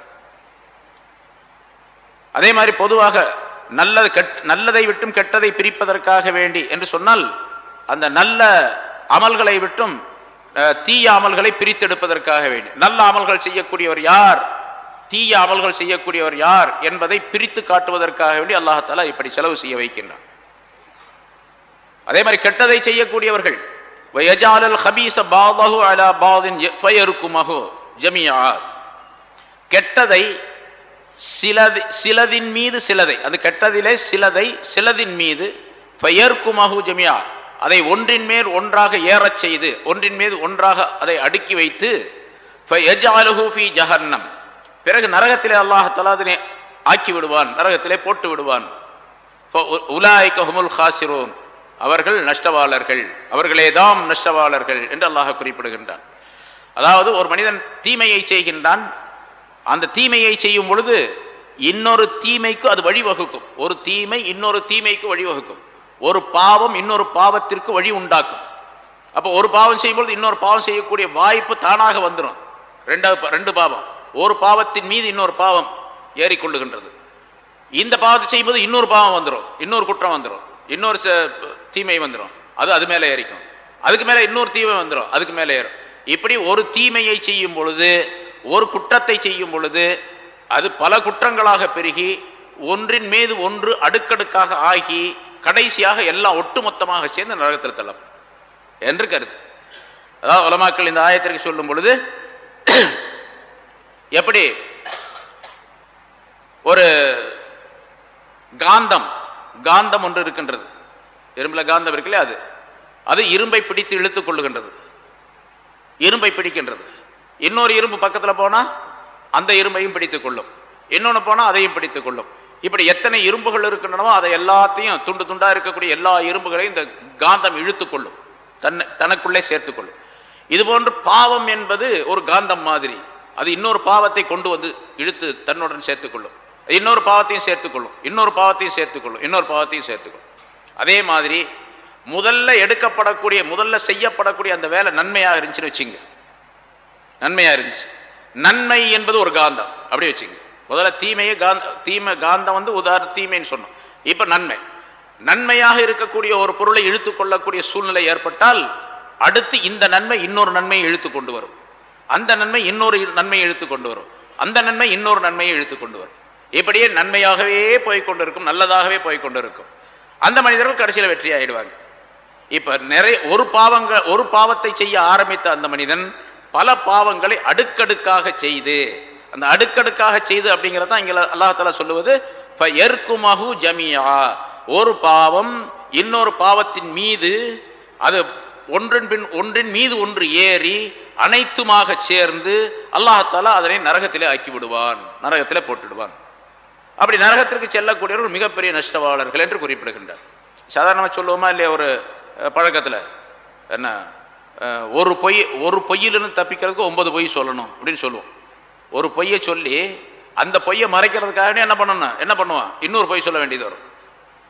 அதே மாதிரி பொதுவாக நல்லது கெட் நல்லதை விட்டும் கெட்டதை பிரிப்பதற்காக வேண்டி என்று சொன்னால் அந்த நல்ல அமல்களை விட்டும் அஹ், தீய அமல்களை பிரித்தெடுப்பதற்காக வேண்டி. நல்ல அமல்கள் செய்யக்கூடியவர் யார்? தீய அமல்கள் செய்யக்கூடியவர் யார் என்பதை பிரித்து காட்டுவதற்காக வேண்டி அல்லாஹாலா இப்படி செலவு செய்ய வைக்கின்றான். அதே மாதிரி கெட்டதை செய்யக்கூடியவர்கள் கெட்டதை சிலது சிலதின் மீது சிலதை. அது கெட்டதிலே சிலதை சிலதின் மீது பெயர்க்குமகு ஜமியா. அதை ஒன்றின் மேல் ஒன்றாக ஏறச் செய்து ஒன்றின் மீது ஒன்றாக அதை அடுக்கி வைத்து ஃபயஜ்அலுஹு ஜஹன்னம். பிறகு நரகத்திலே அல்லாஹ் அதனை ஆக்கி விடுவான் நரகத்திலே போட்டு விடுவான். உலாய் ஹுமுல் ஹாசிரோன். அவர்கள் நஷ்டவாளர்கள். அவர்களேதாம் நஷ்டவாளர்கள் என்று அல்லாஹ் குறிப்பிடுகின்றான். அதாவது ஒரு மனிதன் தீமையை செய்கின்றான் அந்த தீமையை செய்யும் பொழுது இன்னொரு தீமைக்கு அது வழிவகுக்கும். ஒரு தீமை இன்னொரு தீமைக்கு வழிவகுக்கும். ஒரு பாவம் இன்னொரு பாவத்திற்கு வழி உண்டாக்கும். அப்போ ஒரு பாவம் செய்யும் பொழுது இன்னொரு பாவம் செய்யக்கூடிய வாய்ப்பு தானாக வந்துடும் ரெண்டாவது ரெண்டு பாவம். ஒரு பாவத்தின் மீது இன்னொரு பாவம் ஏறிக்கொள்ளுகின்றது. இந்த பாவத்தை செய்யும்போது இன்னொரு பாவம் வந்துடும் இன்னொரு குற்றம் வந்துடும் இன்னொரு ச- தீமை வந்துடும் அது அது மேலே ஏறிக்கும். அதுக்கு மேலே இன்னொரு தீமை வந்துடும் அதுக்கு மேலே ஏறும். இப்படி ஒரு தீமையை செய்யும் பொழுது ஒரு குற்றத்தை செய்யும் பொழுது அது பல குற்றங்களாக பெருகி ஒன்றின் மீது ஒன்று அடுக்கடுக்காக ஆகி கடைசியாக எல்லாம் ஒட்டுமொத்தமாக சேர்ந்து நரகத்தில் தள்ளம் என்று கருத்து. அதாவது உலமாக்கள் இந்த ஆயத்திற்கு சொல்லும் பொழுது எப்படி ஒரு காந்தம் காந்தம் ஒன்று இருக்கின்றது. இரும்புல காந்தம் இருக்குல்ல அது. அது இரும்பை பிடித்து இழுத்துக் கொள்ளுகின்றது. இரும்பை பிடிக்கின்றது. இன்னொரு இரும்பு பக்கத்தில் போனால் அந்த இரும்பையும் பிடித்துக் கொள்ளும். இன்னொன்று போனால் அதையும் பிடித்துக் கொள்ளும். இப்படி எத்தனை இரும்புகள் இருக்கின்றனவோ அதை எல்லாத்தையும் துண்டு துண்டாக இருக்கக்கூடிய எல்லா இரும்புகளையும் இந்த காந்தம் இழுத்துக்கொள்ளும் தன்னை தனக்குள்ளே சேர்த்துக்கொள்ளும் இது போன்று பாவம் என்பது ஒரு காந்தம் மாதிரி. அது இன்னொரு பாவத்தை கொண்டு வந்து இழுத்து தன்னுடன் சேர்த்துக்கொள்ளும் இன்னொரு பாவத்தையும் சேர்த்துக்கொள்ளும் இன்னொரு பாவத்தையும் சேர்த்துக்கொள்ளும் இன்னொரு பாவத்தையும் சேர்த்துக்கொள்ளும் அதே மாதிரி முதல்ல எடுக்கப்படக்கூடிய முதல்ல செய்யப்படக்கூடிய அந்த வேலை நன்மையாக இருந்துச்சுன்னு வச்சுங்க. நன்மையா இருந்துச்சு. நன்மை என்பது ஒரு காந்தம். அப்படி வச்சுங்க. முதல்ல தீமையே காந்த தீமை காந்தம் வந்து உதாரண தீமைன்னு சொன்னோம். இப்போ நன்மை. நன்மையாக இருக்கக்கூடிய ஒரு பொருளை இழுத்து கொள்ளக்கூடிய சூழ்நிலை ஏற்பட்டால் அடுத்து இந்த நன்மை இன்னொரு நன்மையை இழுத்து கொண்டு வரும். அந்த நன்மை இன்னொரு நன்மையை இழுத்து கொண்டு வரும். அந்த நன்மை இன்னொரு நன்மையை இழுத்து கொண்டு வரும். இப்படியே நன்மையாகவே போய்கொண்டிருக்கும் நல்லதாகவே போய்கொண்டிருக்கும் அந்த மனிதர்கள் கடைசியில் வெற்றி ஆயிடுவாங்க இப்போ நிறைய ஒரு பாவங்கள் ஒரு பாவத்தை செய்ய ஆரம்பித்த அந்த மனிதன் பல பாவங்களை அடுக்கடுக்காக செய்து அந்த அடுக்கடுக்காக செய்து அப்படிங்கிறதான் இங்க அல்லாஹால சொல்லுவது எர்க்குமஹு ஜமியா ஒரு பாவம் இன்னொரு பாவத்தின் மீது அது ஒன்றின் பின் ஒன்றின் மீது ஒன்று ஏறி அனைத்துமாக சேர்ந்து அல்லாஹாலா அதனை நரகத்திலே ஆக்கி விடுவான் நரகத்திலே போட்டுடுவான் அப்படி நரகத்திற்கு செல்லக்கூடியவர்கள் மிகப்பெரிய நஷ்டவாளர்கள் என்று குறிப்பிடுகின்றார். சாதாரணமாக சொல்லுவோமா இல்லையா ஒரு பழக்கத்தில்? என்ன? ஒரு பொய் ஒரு பொய்யிலிருந்து தப்பிக்கிறதுக்கு ஒன்பது பொய் சொல்லணும் அப்படின்னு சொல்லுவோம். ஒரு பொய்யை சொல்லி அந்த பொய்யை மறைக்கிறதுக்காக என்ன பண்ணணும்? என்ன பண்ணுவான் இன்னொரு பொய் சொல்ல வேண்டியது வரும்.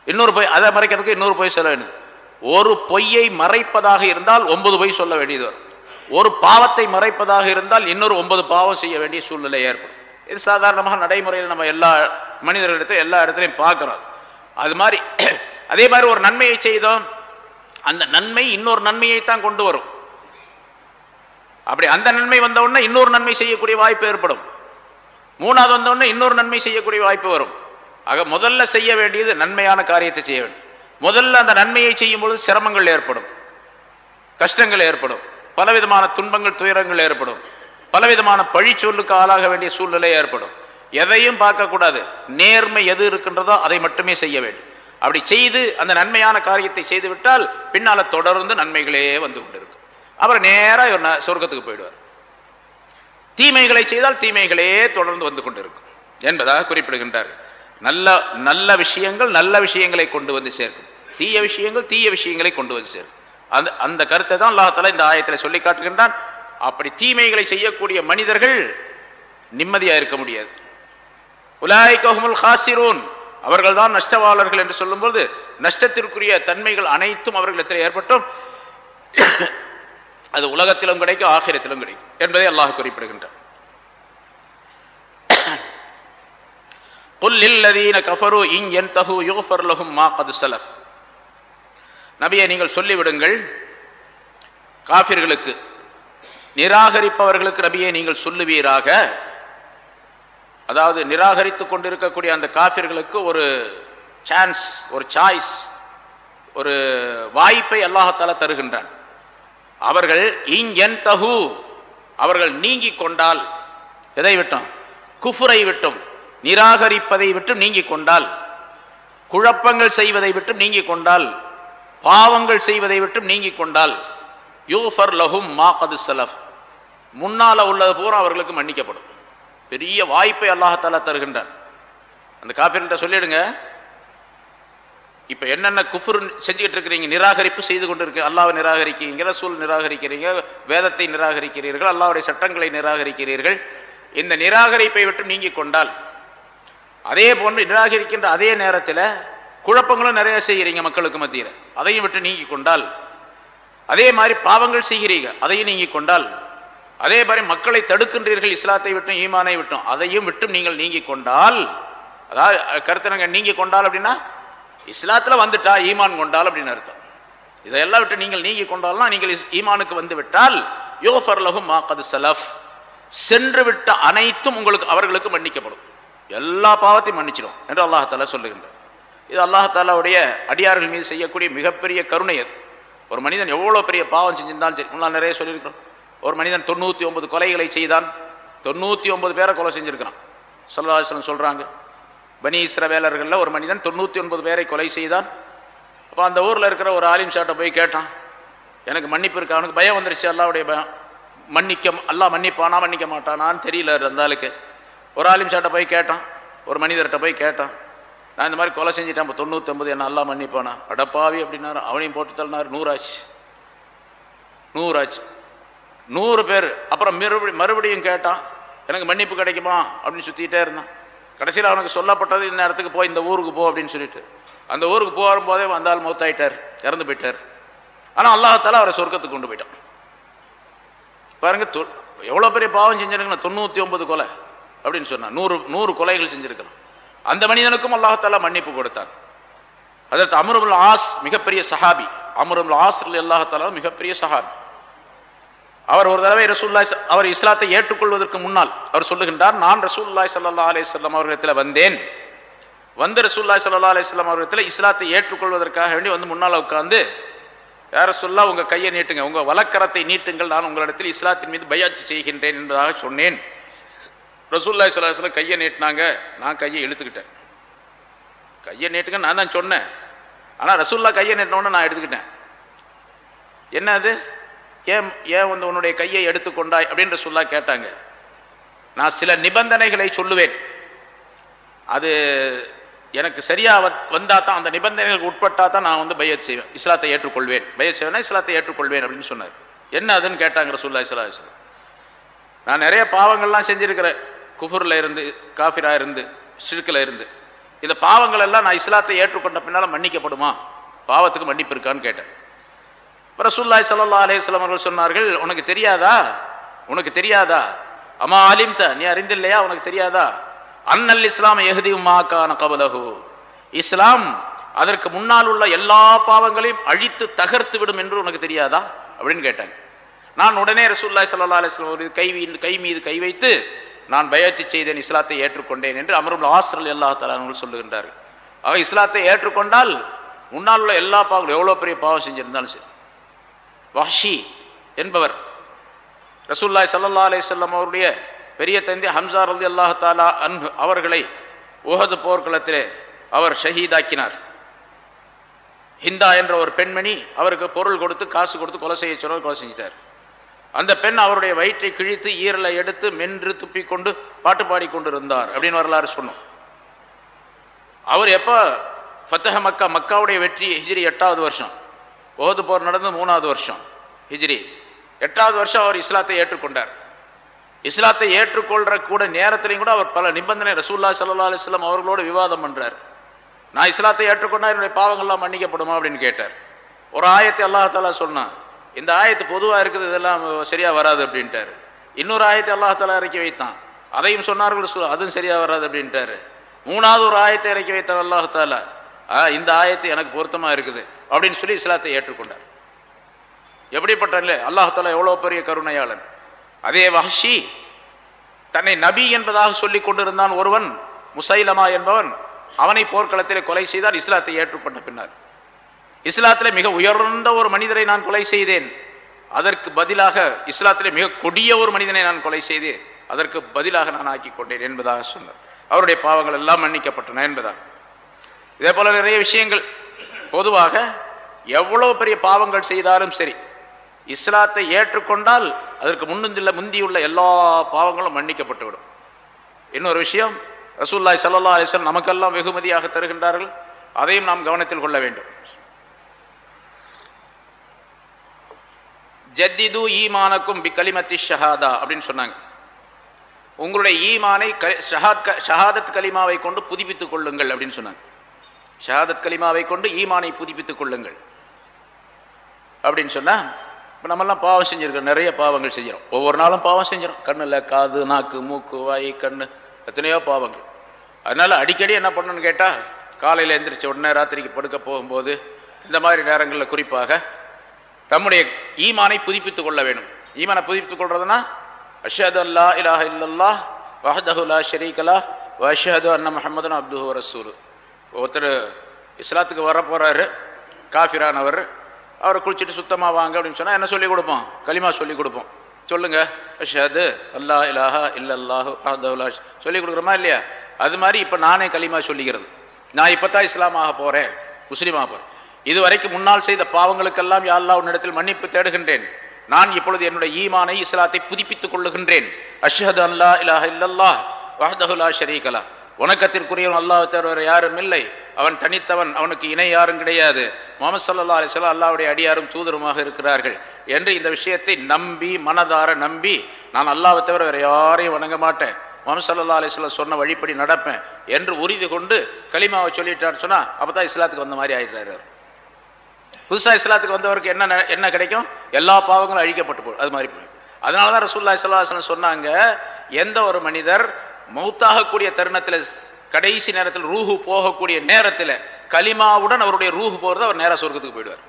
இன்னொரு பொய் அதை மறைக்கிறதுக்கு இன்னொரு பொய் சொல்ல வேண்டியது. ஒரு பொய்யை மறைப்பதாக இருந்தால் ஒன்பது பொய் சொல்ல வேண்டியது வரும். ஒரு பாவத்தை மறைப்பதாக இருந்தால் இன்னொரு ஒன்பது பாவம் செய்ய வேண்டிய சூழ்நிலை ஏற்படும். இது சாதாரணமாக நடைமுறையில் நம்ம எல்லா மனிதர்களிடத்தையும் எல்லா இடத்துலையும் பார்க்குறோம். அது மாதிரி <clears throat> அதே மாதிரி ஒரு நன்மையை செய்தோம். அந்த நன்மை இன்னொரு நன்மையை தான் கொண்டு வரும். அப்படி அந்த நன்மை வந்தவுடனே இன்னொரு நன்மை செய்யக்கூடிய வாய்ப்பு ஏற்படும். மூணாவது வந்தவுடனே இன்னொரு நன்மை செய்யக்கூடிய வாய்ப்பு வரும். ஆக முதல்ல செய்ய வேண்டியது நன்மையான காரியத்தை செய்ய வேண்டும். முதல்ல அந்த நன்மையை செய்யும் பொழுது சிரமங்கள் ஏற்படும். கஷ்டங்கள் ஏற்படும். பலவிதமான துன்பங்கள் துயரங்கள் ஏற்படும். பலவிதமான பழிச்சொல்லுக்கு ஆளாக வேண்டிய சூழ்நிலை ஏற்படும். எதையும் பார்க்கக்கூடாது. நேர்மை எது இருக்கின்றதோ அதை மட்டுமே செய்ய வேண்டும். அப்படி செய்து அந்த நன்மையான காரியத்தை செய்து விட்டால் தொடர்ந்து நன்மைகளே வந்து கொண்டிருக்கும். அவர் நேராக இவர் ந- சொர்க்கத்துக்கு போயிடுவார். தீமைகளை செய்தால் தீமைகளே தொடர்ந்து வந்து கொண்டிருக்கும் என்பதாக குறிப்பிடுகின்றார். நல்ல நல்ல விஷயங்கள் நல்ல விஷயங்களை கொண்டு வந்து சேர்க்கும். தீய விஷயங்கள் தீய விஷயங்களை கொண்டு வந்து சேர்க்கும். அந்த அந்த கருத்தை தான் அல்லாஹால இந்த ஆயத்தில் சொல்லி காட்டுகின்றான். அப்படி தீமைகளை செய்யக்கூடிய மனிதர்கள் நிம்மதியாக இருக்க முடியாது. உலாய்கஹுமுல் ஹாசிரூன். அவர்கள் தான் நஷ்டவாளர்கள் என்று சொல்லும்போது நஷ்டத்திற்குரிய தன்மைகள் அனைத்தும் அவர்களிடத்தில் ஏற்பட்டும். அது உலகத்திலும் கிடைக்கும் ஆகிரத்திலும் கிடைக்கும் என்பதை அல்லாஹ் குறிப்பிடுகின்றார் புல்லில்லதீன கஃபரு இங் என் தகு யூஃபர் லஹும் மா கது நபியை நீங்கள் சொல்லிவிடுங்கள் காபிர்களுக்கு நிராகரிப்பவர்களுக்கு நபியை நீங்கள் சொல்லுவீராக. அதாவது நிராகரித்து கொண்டிருக்கக்கூடிய அந்த காஃபிர்களுக்கு ஒரு சான்ஸ் ஒரு சாய்ஸ் ஒரு வாய்ப்பை அல்லாஹத்தால தருகின்றான். அவர்கள் இன் தகு அவர்கள் நீங்கிக் கொண்டால் எதை விட்டோம்? குஃபுரை விட்டும். நிராகரிப்பதை விட்டு நீங்கிக் கொண்டால். குழப்பங்கள் செய்வதை விட்டு நீங்கிக் கொண்டால். பாவங்கள் செய்வதை விட்டு நீங்கிக் கொண்டால். யூஃபர் லஹும் மா கது சலஃப். முன்னால உள்ளது பூரா அவர்களுக்கு மன்னிக்கப்படும். பெரிய வாய்ப்பை அல்லாஹால தருகின்றார் அந்த காப்பீர்கிட்ட சொல்லிடுங்க. இப்போ என்னென்ன குஃபுர் செஞ்சுக்கிட்டு இருக்கிறீங்க? நிராகரிப்பு செய்து கொண்டு இருக்கு அல்லாவை நிராகரிக்கிறீங்க ரசூல் நிராகரிக்கிறீங்க வேதத்தை நிராகரிக்கிறீர்கள் அல்லாவுடைய சட்டங்களை நிராகரிக்கிறீர்கள். இந்த நிராகரிப்பை விட்டு நீங்கிக் கொண்டால் அதே போன்று நிராகரிக்கின்ற அதே நேரத்தில் குழப்பங்களும் நிறைய செய்கிறீங்க மக்களுக்கு மத்தியில். அதையும் விட்டு நீங்கிக் கொண்டால் அதே மாதிரி பாவங்கள் செய்கிறீங்க அதையும் நீங்கிக் கொண்டால் அதே மாதிரி மக்களை தடுக்கின்றீர்கள் இஸ்லாத்தை விட்டும் ஈமானை விட்டும் அதையும் விட்டும் நீங்கள் நீங்கிக் கொண்டால் அதாவது கருத்தனங்க நீங்கிக் கொண்டால் அப்படின்னா இஸ்லாத்தில் வந்துட்டா ஈமான் கொண்டால் அப்படின்னு அர்த்தம். இதையெல்லாம் விட்டு நீங்கள் நீங்கி கொண்டாலாம் நீங்கள் இஸ்- ஈமானுக்கு வந்து விட்டால் யோஃபர் லஹும் மாக்கது சலஃப். சென்று விட்ட அனைத்தும் உங்களுக்கு அவர்களுக்கு மன்னிக்கப்படும். எல்லா பாவத்தையும் மன்னிச்சிடும் என்று அல்லாஹாலா சொல்லுகின்றார். இது அல்லாஹாலாவுடைய அடியார்கள் மீது செய்யக்கூடிய மிகப்பெரிய கருணை அது. ஒரு மனிதன் எவ்வளோ பெரிய பாவம் செஞ்சிருந்தாலும் சரி முன்னால் நிறைய சொல்லியிருக்கிறோம். ஒரு மனிதன் தொண்ணூற்றி ஒன்பது கொலைகளை செய்தான் தொண்ணூற்றி ஒன்பது பேரை கொலை செஞ்சுருக்கிறான். சல்லாஹலம் சொல்கிறாங்க பனி இஸ்ரவேலர்களில் ஒரு மனிதன் தொண்ணூற்றி ஒன்பது பேரை கொலை செய்தான். அப்போ அந்த ஊரில் இருக்கிற ஒரு ஆலிம் சாட்டை போய் கேட்டான். எனக்கு மன்னிப்பு இருக்கா? அவனுக்கு பயம் வந்துருச்சு. அல்லாவுடைய பயம். மன்னிக்க அல்லா மன்னிப்பானா மன்னிக்க மாட்டானான்னு தெரியல அந்த ஆளுக்கு. ஒரு ஆலிம் சாட்டை போய் கேட்டான். ஒரு மனிதர்கிட்ட போய் கேட்டான். நான் இந்த மாதிரி கொலை செஞ்சுட்டேன். இப்போ தொண்ணூற்றொம்பது என்ன அல்லா மன்னிப்பானா? அடப்பாவி அப்படின்னாரு. அவனையும் போட்டு தள்ளினார். நூறாச்சு. நூறாச்சு. நூறு பேர். அப்புறம் மறுபடி மறுபடியும் கேட்டான். எனக்கு மன்னிப்பு கிடைக்குமா? அப்படின்னு சுற்றிக்கிட்டே இருந்தான். கடைசியில் அவனுக்கு சொல்லப்பட்டது இந்த இடத்துக்கு போய் இந்த ஊருக்கு போ அப்படின்னு சொல்லிட்டு. அந்த ஊருக்கு போகும்போதே வந்தால் மூத்தாயிட்டார் இறந்து போயிட்டார். ஆனால் அல்லாஹால அவரை சொர்க்கத்துக்கு கொண்டு போயிட்டான். பாருங்க தொ எவ்வளோ பெரிய பாவம் செஞ்சிருக்கணும் தொண்ணூற்றி ஒன்பது கொலை அப்படின்னு சொன்னான் நூறு நூறு கொலைகள் செஞ்சுருக்கலாம். அந்த மனிதனுக்கும் அல்லாஹால மன்னிப்பு கொடுத்தான். அதற்கு அமருபுல் ஆஸ் மிகப்பெரிய சஹாபி. அமருபுல் ஆஸ்ரில் அல்லாஹால மிகப்பெரிய சஹாபி. அவர் ஒரு தடவை ரசூல்லாய் அவர் இஸ்லாத்தை ஏற்றுக்கொள்வதற்கு முன்னால் அவர் சொல்லுகின்றார் நான் ரசூல்லாய் சல்லா அலிஸ்லாம் அவர்களிடத்தில் வந்தேன். வந்த ரசூல்லாய் சல்லா அலிஸ்லாம் அவர்களிடத்தில் இஸ்லாத்தை ஏற்றுக்கொள்வதற்காக வேண்டி வந்து முன்னால் உட்காந்து யார சொல்லா உங்கள் கையை நீட்டுங்க உங்கள் வழக்கரத்தை நீட்டுங்கள் நான் உங்களிடத்தில் இஸ்லாத்தின் மீது பயாட்சி செய்கின்றேன் என்பதாக சொன்னேன். ரசூல்லாய் சல்லாஹ் கையை நீட்டினாங்க நான் கையை இழுத்துக்கிட்டேன். கையை நீட்டுங்க நான் தான் சொன்னேன். ஆனால் ரசூல்லா கையை நீட்டினோன்னு நான் எடுத்துக்கிட்டேன். என்ன அது? ஏன் ஏன் வந்து உன்னுடைய கையை எடுத்துக்கொண்டாய் அப்படின்ற சொல்லா கேட்டாங்க. நான் சில நிபந்தனைகளை சொல்லுவேன். அது எனக்கு சரியாக வந்தா தான் அந்த நிபந்தனைகளுக்கு உட்பட்டா தான் நான் வந்து பையத் செய்வேன். இஸ்லாத்தை ஏற்றுக்கொள்வேன். பையத் செய்வேன் இஸ்லாத்தை ஏற்றுக்கொள்வேன் அப்படின்னு சொன்னார். என்ன அதுன்னு கேட்டாங்க ரசூல்லா இஸ்லா இஸ்லாம் நான் நிறைய பாவங்கள்லாம் செஞ்சிருக்கிறேன். குஃபூரில் இருந்து காஃபிரா இருந்து ஷிர்கில் இருந்து. இந்த பாவங்கள் எல்லாம் நான் இஸ்லாத்தை ஏற்றுக்கொண்ட பின்னால் மன்னிக்கப்படுமா? பாவத்துக்கு மன்னிப்பு இருக்கான்னு கேட்டேன். ரசூல்லாய் சல்லா அலேஸ்லாம் அவர்கள் சொன்னார்கள் உனக்கு தெரியாதா? உனக்கு தெரியாதா? அம்மா ஆலிம்த நீ அறிந்தில்லையா? உனக்கு தெரியாதா? அன்னல் இஸ்லாம் எஹதி உமாக்கான கபலகு இஸ்லாம் அதற்கு முன்னால் உள்ள எல்லா பாவங்களையும் அழித்து தகர்த்து விடும் என்று உனக்கு தெரியாதா? அப்படின்னு கேட்டாங்க. நான் உடனே ரசூல்லாய் சல்லா அலிஸ்லாம் கை கை மீது கை வைத்து நான் பயாட்சி செய்தேன் இஸ்லாத்தை ஏற்றுக்கொண்டேன் என்று அமருல் ஆசிரல் எல்லா தலான்கள் சொல்லுகின்றார்கள். ஆக இஸ்லாத்தை ஏற்றுக்கொண்டால் முன்னால் உள்ள எல்லா பாவங்களும் எவ்வளோ பெரிய பாவம் செஞ்சிருந்தாலும் சரி. வஹ்ஷி என்பவர். ரசூல்லாய் சல்லா அலிசல்லம் அவருடைய பெரிய தந்தை ஹம்சா ரதி அல்லாஹ் தாலா அன்பு அவர்களை உஹது போர்க்களத்திலே அவர் ஷஹீதாக்கினார். ஹிந்தா என்ற ஒரு பெண்மணி அவருக்கு பொருள் கொடுத்து காசு கொடுத்து கொலை செய்ய சொன்னால் கொலை செஞ்சிட்டார். அந்த பெண் அவருடைய வயிற்றை கிழித்து ஈரலை எடுத்து மென்று துப்பிக்கொண்டு பாட்டு பாடிக்கொண்டு இருந்தார் அப்படின்னு வரலாறு சொன்னோம் அவர் எப்போ ஃபத்தஹ மக்கா மக்காவுடைய வெற்றி ஹிஜிரி எட்டாவது வருஷம். ஓது போர் நடந்து மூணாவது வருஷம் ஹிஜ்ரி. எட்டாவது வருஷம் அவர் இஸ்லாத்தை ஏற்றுக்கொண்டார். இஸ்லாத்தை ஏற்றுக்கொள்ற கூட நேரத்திலையும் கூட அவர் பல நிபந்தனை ரசூல்லா சல்லா அலிஸ்லாம் அவர்களோடு விவாதம் பண்ணுறார் நான் இஸ்லாத்தை ஏற்றுக்கொண்டா என்னுடைய பாவங்கள்லாம் மன்னிக்கப்படுமா அப்படின்னு கேட்டார். ஒரு ஆயத்தை அல்லாஹாலா சொன்னான். இந்த ஆயத்து பொதுவாக இருக்குது இதெல்லாம் சரியாக வராது அப்படின்ட்டார். இன்னொரு ஆயத்தை அல்லாஹாலா இறக்கி வைத்தான். அதையும் சொன்னார்கள் அதுவும் சரியாக வராது அப்படின்ட்டாரு. மூணாவது ஒரு ஆயத்தை இறக்கி வைத்தான் அல்லாஹாலா இந்த ஆயத்து எனக்கு பொருத்தமா இருக்குது அப்படின்னு சொல்லி இஸ்லாத்தை ஏற்றுக்கொண்டார். எப்படிப்பட்ட அல்லாஹால அல்லாஹாலா எவ்வளோ பெரிய கருணையாளன். அதே வஹஷி தன்னை நபி என்பதாக சொல்லிக் கொண்டிருந்தான் ஒருவன் முசைலமா என்பவன். அவனை போர்க்களத்தில் கொலை செய்தால் இஸ்லாத்தை ஏற்றுக்கொண்ட பின்னர். இஸ்லாத்தில் மிக உயர்ந்த ஒரு மனிதரை நான் கொலை செய்தேன். அதற்கு பதிலாக இஸ்லாத்திலே மிக கொடிய ஒரு மனிதனை நான் கொலை செய்தேன். அதற்கு பதிலாக நான் ஆக்கி கொண்டேன் என்பதாக சொன்னார். அவருடைய பாவங்கள் எல்லாம் மன்னிக்கப்பட்டன என்பதாக இதே போல நிறைய விஷயங்கள். பொதுவாக எவ்வளவு பெரிய பாவங்கள் செய்தாலும் சரி இஸ்லாத்தை ஏற்றுக்கொண்டால் அதற்கு முன்னுள்ள முந்தியுள்ள எல்லா பாவங்களும் மன்னிக்கப்பட்டுவிடும். இன்னொரு விஷயம் ரசூல்லாய் சல்லா அலிஸ்லாம் நமக்கெல்லாம் வெகுமதியாக தருகின்றார்கள் அதையும் நாம் கவனத்தில் கொள்ள வேண்டும். ஜத்திது ஈமானக்கும் பி கலிமத்தி ஷஹாதா அப்படின்னு சொன்னாங்க. உங்களுடைய ஈமானை ஷஹாத் ஷஹாதத் கலிமாவை கொண்டு புதுப்பித்துக் கொள்ளுங்கள் அப்படின்னு சொன்னாங்க. ஷஹாதத் கலிமாவை கொண்டு ஈமானை புதுப்பித்துக் கொள்ளுங்கள். அப்படின்னு சொன்னால் இப்போ நம்மெல்லாம் பாவம் செஞ்சுருக்கோம் நிறைய பாவங்கள் செஞ்சிடும் ஒவ்வொரு நாளும் பாவம் செஞ்சிடும் கண்ணில் காது நாக்கு மூக்கு வாய் கண் எத்தனையோ பாவங்கள். அதனால் அடிக்கடி என்ன பண்ணணும்னு கேட்டால் காலையில் எந்திரிச்ச உடனே ராத்திரிக்கு படுக்க போகும்போது இந்த மாதிரி நேரங்களில் குறிப்பாக நம்முடைய ஈமானை புதுப்பித்து கொள்ள வேணும் ஈமானை புதுப்பித்துக் கொள்றதுன்னா அஷது அல்லா இலாஹ இல்லல்லா வஹதஹுலா ஷரீகலா வஷது அன்ன முஹம்மதன் அப்துஹு ரசூலு. ஒருத்தர் இஸ்லாத்துக்கு வர போறாரு காஃபிரானவர். அவரை குளிச்சுட்டு சுத்தமாக வாங்க அப்படின்னு சொன்னால் என்ன சொல்லிக் கொடுப்போம்? களிமா சொல்லிக் கொடுப்போம். சொல்லுங்கள் அஷஹது அல்லா இலாஹா இல்லல்லாஹு அஹ்தஹு சொல்லிக் கொடுக்குறோமா இல்லையா? அது மாதிரி இப்போ நானே களிமா சொல்லிக்கிறது. நான் இப்போ தான் இஸ்லாமாக போகிறேன் முஸ்லீமாக போகிறேன் இதுவரைக்கும் முன்னால் செய்த பாவங்களுக்கெல்லாம் யா உன்னிடத்தில் மன்னிப்பு தேடுகின்றேன். நான் இப்பொழுது என்னுடைய ஈமானை இஸ்லாத்தை புதுப்பித்துக் கொள்ளுகின்றேன். அஷ்ஹது அல்லா இலாஹ இல்லல்லாஹ் வஹ்தஹு ஷரீகலா வணக்கத்திற்குரியவன் அல்லாஹ் தவிர யாரும் இல்லை. அவன் தனித்தவன் அவனுக்கு இணை யாரும் கிடையாது. முகமது சல்லா அலிஸ்லாம் அல்லாவுடைய அடியாரும் தூதருமாக இருக்கிறார்கள் என்று இந்த விஷயத்தை நம்பி மனதார நம்பி நான் அல்லாவை தவிர வேறு யாரையும் வணங்க மாட்டேன். முகமது சல்லா அலிஸ்லாம் சொன்ன வழிப்படி நடப்பேன் என்று உறுதி கொண்டு கலிமாவை சொல்லிட்டார் சொன்னால் அப்போ தான் இஸ்லாத்துக்கு வந்த மாதிரி ஆயிடுறாரு புதுசாக புதுசா இஸ்லாத்துக்கு வந்தவருக்கு என்ன என்ன கிடைக்கும்? எல்லா பாவங்களும் அழிக்கப்பட்டு போகும். அது மாதிரி அதனால தான் ரசூல்லா இஸ்லாஸ்லாம் சொன்னாங்க எந்த ஒரு மனிதர் மௌத்தாகக்கூடிய தருணத்தில் கடைசி நேரத்தில் ரூஹு போகக்கூடிய நேரத்தில் கலிமாவுடன் அவருடைய ரூஹு போகிறது அவர் நேராக சொர்க்கத்துக்கு போயிடுவார்.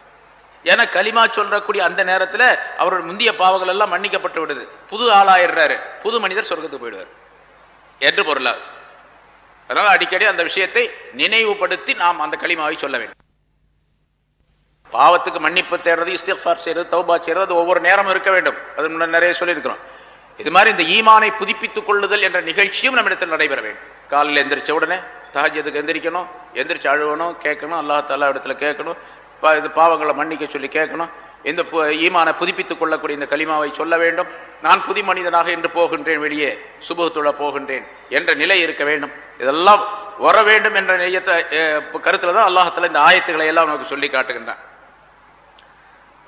ஏன்னா கலிமா சொல்லக்கூடிய அந்த நேரத்தில் அவருடைய முந்தைய பாவங்கள் எல்லாம் மன்னிக்கப்பட்டு விடுது. புது ஆளாயிடுறாரு புது மனிதர் சொர்க்கத்துக்கு போயிடுவார். என்று பொருளாக அதனால் அடிக்கடி அந்த விஷயத்தை நினைவுபடுத்தி நாம் அந்த களிமாவை சொல்ல வேண்டும். பாவத்துக்கு மன்னிப்பு தேடுறது இஸ்திஃபார் செய்யறது தௌபா செய்யறது ஒவ்வொரு நேரம் இருக்க வேண்டும். அது முன்னாடி நிறைய சொல்லியிருக்கிறோம். இது மாதிரி இந்த ஈமானை புதுப்பித்துக் கொள்ளுதல் என்ற நிகழ்ச்சியும் நம்மிடத்தில் நடைபெற வேண்டும். காலையில் எந்திரிச்ச உடனே தகஜத்துக்கு எந்திரிக்கணும்? எந்திரிச்சு அழுவணும் கேட்கணும் அல்லா தாலா இடத்துல கேட்கணும் பா- இது பாவங்களை மன்னிக்க சொல்லி கேட்கணும். இந்த பு- ஈமானை புதுப்பித்துக் கொள்ளக்கூடிய இந்த கலிமாவை சொல்ல வேண்டும். நான் புதி மனிதனாக இன்று போகின்றேன் வெளியே சுபத்துள்ள போகின்றேன் என்ற நிலை இருக்க வேண்டும். இதெல்லாம் வர வேண்டும் என்ற நெய்யத்தை கருத்துல தான் அல்லாஹத்துல இந்த ஆயத்துக்களை எல்லாம் நமக்கு சொல்லி காட்டுகின்றான்.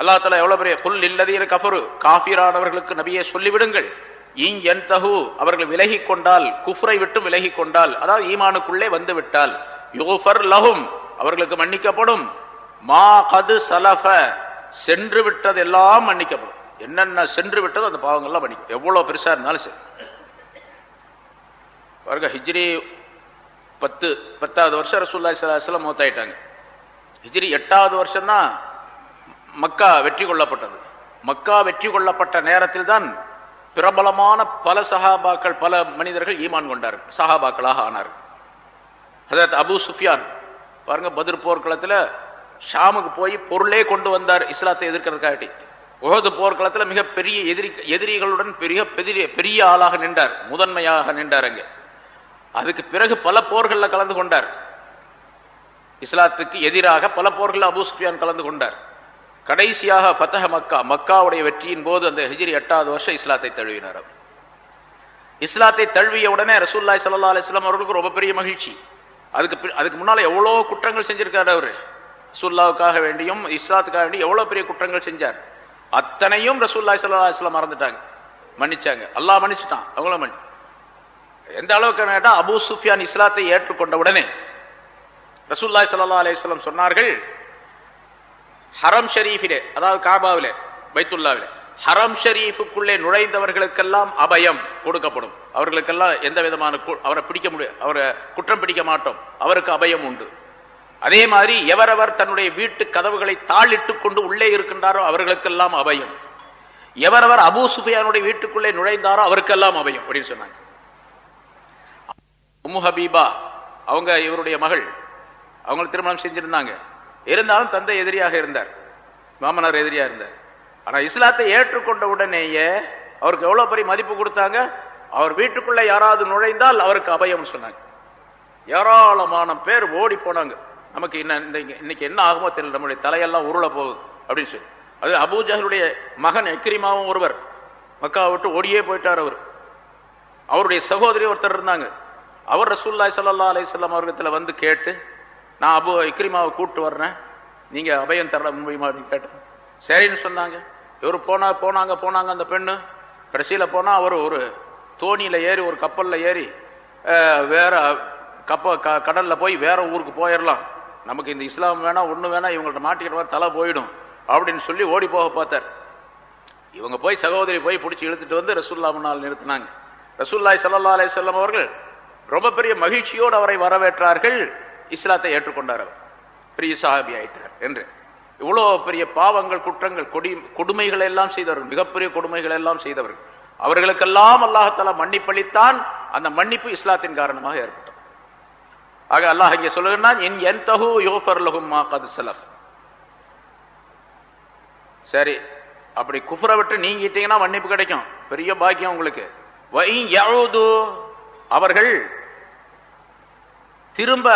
அல்லாஹ் தலா எவ்வளவு பெரிய புல் இல்லதீர கபரு காஃபிரானவர்களுக்கு நபியை சொல்லிவிடுங்கள். இங் என் தகு அவர்கள் விலகி கொண்டால் குஃப்ரை விட்டு விலகி கொண்டால் அதாவது ஈமானுக்குள்ளே வந்து விட்டால் யூஃபர் லஹும் அவர்களுக்கு மன்னிக்கப்படும். மா கது சலஃப சென்று விட்டது எல்லாம் மன்னிக்கப்படும். என்னென்ன சென்று விட்டதோ அந்த பாவங்கள்லாம் மன்னிக்கும். எவ்வளவு பெருசா இருந்தாலும் சரி. பாருங்க ஹிஜ்ரி பத்து பத்தாவது வருஷம் ரசூல்லாய் சலாஹ் மூத்தாயிட்டாங்க. ஹிஜ்ரி எட்டாவது வருஷம் தான் மக்கா வெற்றி கொள்ளப்பட்டது மக்கா வெற்றி கொள்ளப்பட்ட நேரத்தில் தான் பிரபலமான பல சஹாபாக்கள் பல மனிதர்கள் ஈமான் கொண்டார்கள் சஹாபாக்களாக ஆனார்கள் அதாவது அபு சுஃபியான் பாருங்க பதிர் போர்க்களத்தில் ஷாமுக்கு போய் பொருளே கொண்டு வந்தார் இஸ்லாத்தை எதிர்க்கிறதுக்காட்டி. உகது போர்க்களத்தில் மிகப்பெரிய எதிரி எதிரிகளுடன் பெரிய பெரிய பெரிய ஆளாக நின்றார் முதன்மையாக நின்றார் அங்கே. அதுக்கு பிறகு பல போர்களில் கலந்து கொண்டார். இஸ்லாத்துக்கு எதிராக பல போர்களில் அபூ சுஃபியான் கலந்து கொண்டார். கடைசியாக பத்தக மக்கா மக்காவுடைய வெற்றியின் போது அந்த ஹிஜிரி எட்டாவது வருஷம் இஸ்லாத்தை தழுவினார் அவர். இஸ்லாத்தை தழுவிய உடனே ரசூல்லாய் சல்லா அலிஸ்லாம் அவர்களுக்கு ரொம்ப பெரிய மகிழ்ச்சி. அதுக்கு அதுக்கு முன்னால் எவ்வளோ குற்றங்கள் செஞ்சிருக்காரு அவர். ரசூல்லாவுக்காக வேண்டியும் இஸ்லாத்துக்காக வேண்டியும் எவ்வளோ பெரிய குற்றங்கள் செஞ்சார். அத்தனையும் ரசூல்லாய் சல்லா அலிஸ்லாம் மறந்துட்டாங்க. மன்னிச்சாங்க. அல்லாஹ் மன்னிச்சுட்டான். அவங்களும் மன்னி எந்த அளவுக்கு கேட்டால் அபு சுஃபியான் இஸ்லாத்தை ஏற்றுக்கொண்ட உடனே ரசூல்லாய் சல்லா அலிஸ்லாம் சொன்னார்கள் ஹரம் ஷரீஃபிலே அதாவது காபாவிலே பைத்துல்லாவிலே. ஹரம் ஷரீஃபுக்குள்ளே நுழைந்தவர்களுக்கெல்லாம் அபயம் கொடுக்கப்படும். அவர்களுக்கெல்லாம் எந்த விதமான கு- அவரை பிடிக்க முடியும் அவரை குற்றம் பிடிக்க மாட்டோம். அவருக்கு அபயம் உண்டு. அதே மாதிரி எவரவர் தன்னுடைய வீட்டு கதவுகளை தாளிட்டுக் கொண்டு உள்ளே இருக்கின்றாரோ அவர்களுக்கெல்லாம் அபயம். எவரவர் அபூ சுஃபியானுடைய வீட்டுக்குள்ளே நுழைந்தாரோ அவருக்கெல்லாம் அபயம் அப்படின்னு சொன்னாங்க. உம்மு ஹபீபா அவங்க இவருடைய மகள் அவங்க திருமணம் செஞ்சிருந்தாங்க. இருந்தாலும் தந்தை எதிரியாக இருந்தார். மாமனார் எதிரியா இருந்தார். ஆனா இஸ்லாத்தை ஏற்றுக்கொண்ட உடனேயே அவருக்கு எவ்வளவு பெரிய மதிப்பு கொடுத்தாங்க? அவர் வீட்டுக்குள்ள யாராவது நுழைந்தால் அவருக்கு அபயம் சொன்னாங்க. ஏராளமான பேர் ஓடி போனாங்க. நமக்கு என்ன இந்த இன்னைக்கு என்ன ஆகுமோ தெரியல. நம்மளுடைய தலையெல்லாம் உருள போகுது அப்படின்னு சொல்லி. அது அபூஜஹலுடைய மகன் எக்ரிமாவும் ஒருவர். மக்காவை விட்டு ஓடியே போயிட்டார் அவர். அவருடைய சகோதரி ஒருத்தர் இருந்தாங்க. அவர் ரசூல்லாய் சல்லா அலையம் வஸல்லம் வந்து கேட்டு நான் அபு இக்ரிமாவை கூட்டு வர்றேன். நீங்க அபயம் தர முடியுமா அப்படின்னு கேட்டேன். சரின்னு சொன்னாங்க. இவர் போனா போனாங்க போனாங்க அந்த பெண்ணு. கடைசியில் போனால் அவர் ஒரு தோணியில் ஏறி ஒரு கப்பலில் ஏறி வேற கப்ப க- கடலில் போய் வேற ஊருக்கு போயிடலாம் நமக்கு இந்த இஸ்லாம் வேணாம் ஒன்று வேணாம் இவங்கள்ட்ட மாட்டிக்கிட்ட தலை போயிடும் அப்படின்னு சொல்லி ஓடி போக பார்த்தார். இவங்க போய் சகோதரி போய் பிடிச்சி இழுத்துட்டு வந்து ரசூல்லா முன்னால் நிறுத்தினாங்க. ரசூல்லாய் சல்லா அலைஹி அவர்கள் ரொம்ப பெரிய மகிழ்ச்சியோடு அவரை வரவேற்றார்கள். இஸ்லாத்தை ஏற்றுக்கொண்டார் அவர். பெரிய சஹாபி ஆயிட்டார் என்று. இவ்வளோ பெரிய பாவங்கள் குற்றங்கள் கொடி கொடுமைகள் எல்லாம் செய்தவர்கள் மிகப்பெரிய கொடுமைகள் எல்லாம் செய்தவர்கள். அவர்களுக்கெல்லாம் அல்லாஹால மன்னிப்பளித்தான். அந்த மன்னிப்பு இஸ்லாத்தின் காரணமாக ஏற்பட்டது. ஆக அல்லாஹ் இங்கே சொல்லுகிறான் என் என் தகு யோபர் கது சரி அப்படி குஃபரை விட்டு நீங்கிட்டீங்கன்னா மன்னிப்பு கிடைக்கும். பெரிய பாக்கியம் உங்களுக்கு. வை யஊது அவர்கள் திரும்ப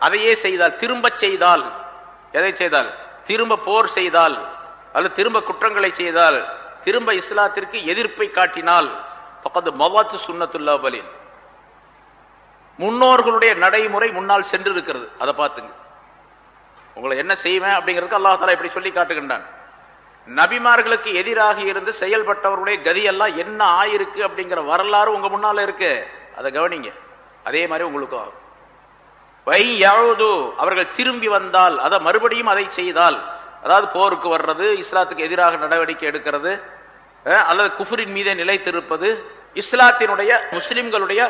அதையே செய்தால் திரும்ப செய்தால் எதை செய்தால்? திரும்ப போர் செய்தால் அல்லது திரும்ப குற்றங்களை செய்தால் திரும்ப இஸ்லாத்திற்கு எதிர்ப்பை காட்டினால் பக்கத்து மவாத்து சுன்னத்துல்லா பலின் முன்னோர்களுடைய நடைமுறை முன்னால் சென்று இருக்கிறது அதை பார்த்துங்க. உங்களை என்ன செய்வேன் அப்படிங்கிறதுக்கு அல்லாஹ் தாலா இப்படி சொல்லி காட்டுகின்றான். நபிமார்களுக்கு எதிராக இருந்து செயல்பட்டவருடைய கதியெல்லாம் என்ன ஆயிருக்கு அப்படிங்கிற வரலாறு உங்க முன்னால இருக்கு. அதை கவனிங்க. அதே மாதிரி உங்களுக்கும் ஆகும். அவர்கள் திரும்பி வந்தால் அதை மறுபடியும் அதை செய்தால் அதாவது போருக்கு வர்றது இஸ்லாத்துக்கு எதிராக நடவடிக்கை எடுக்கிறது அல்லது குஃபரின் மீதே நிலைத்திருப்பது இஸ்லாத்தினுடைய முஸ்லிம்களுடைய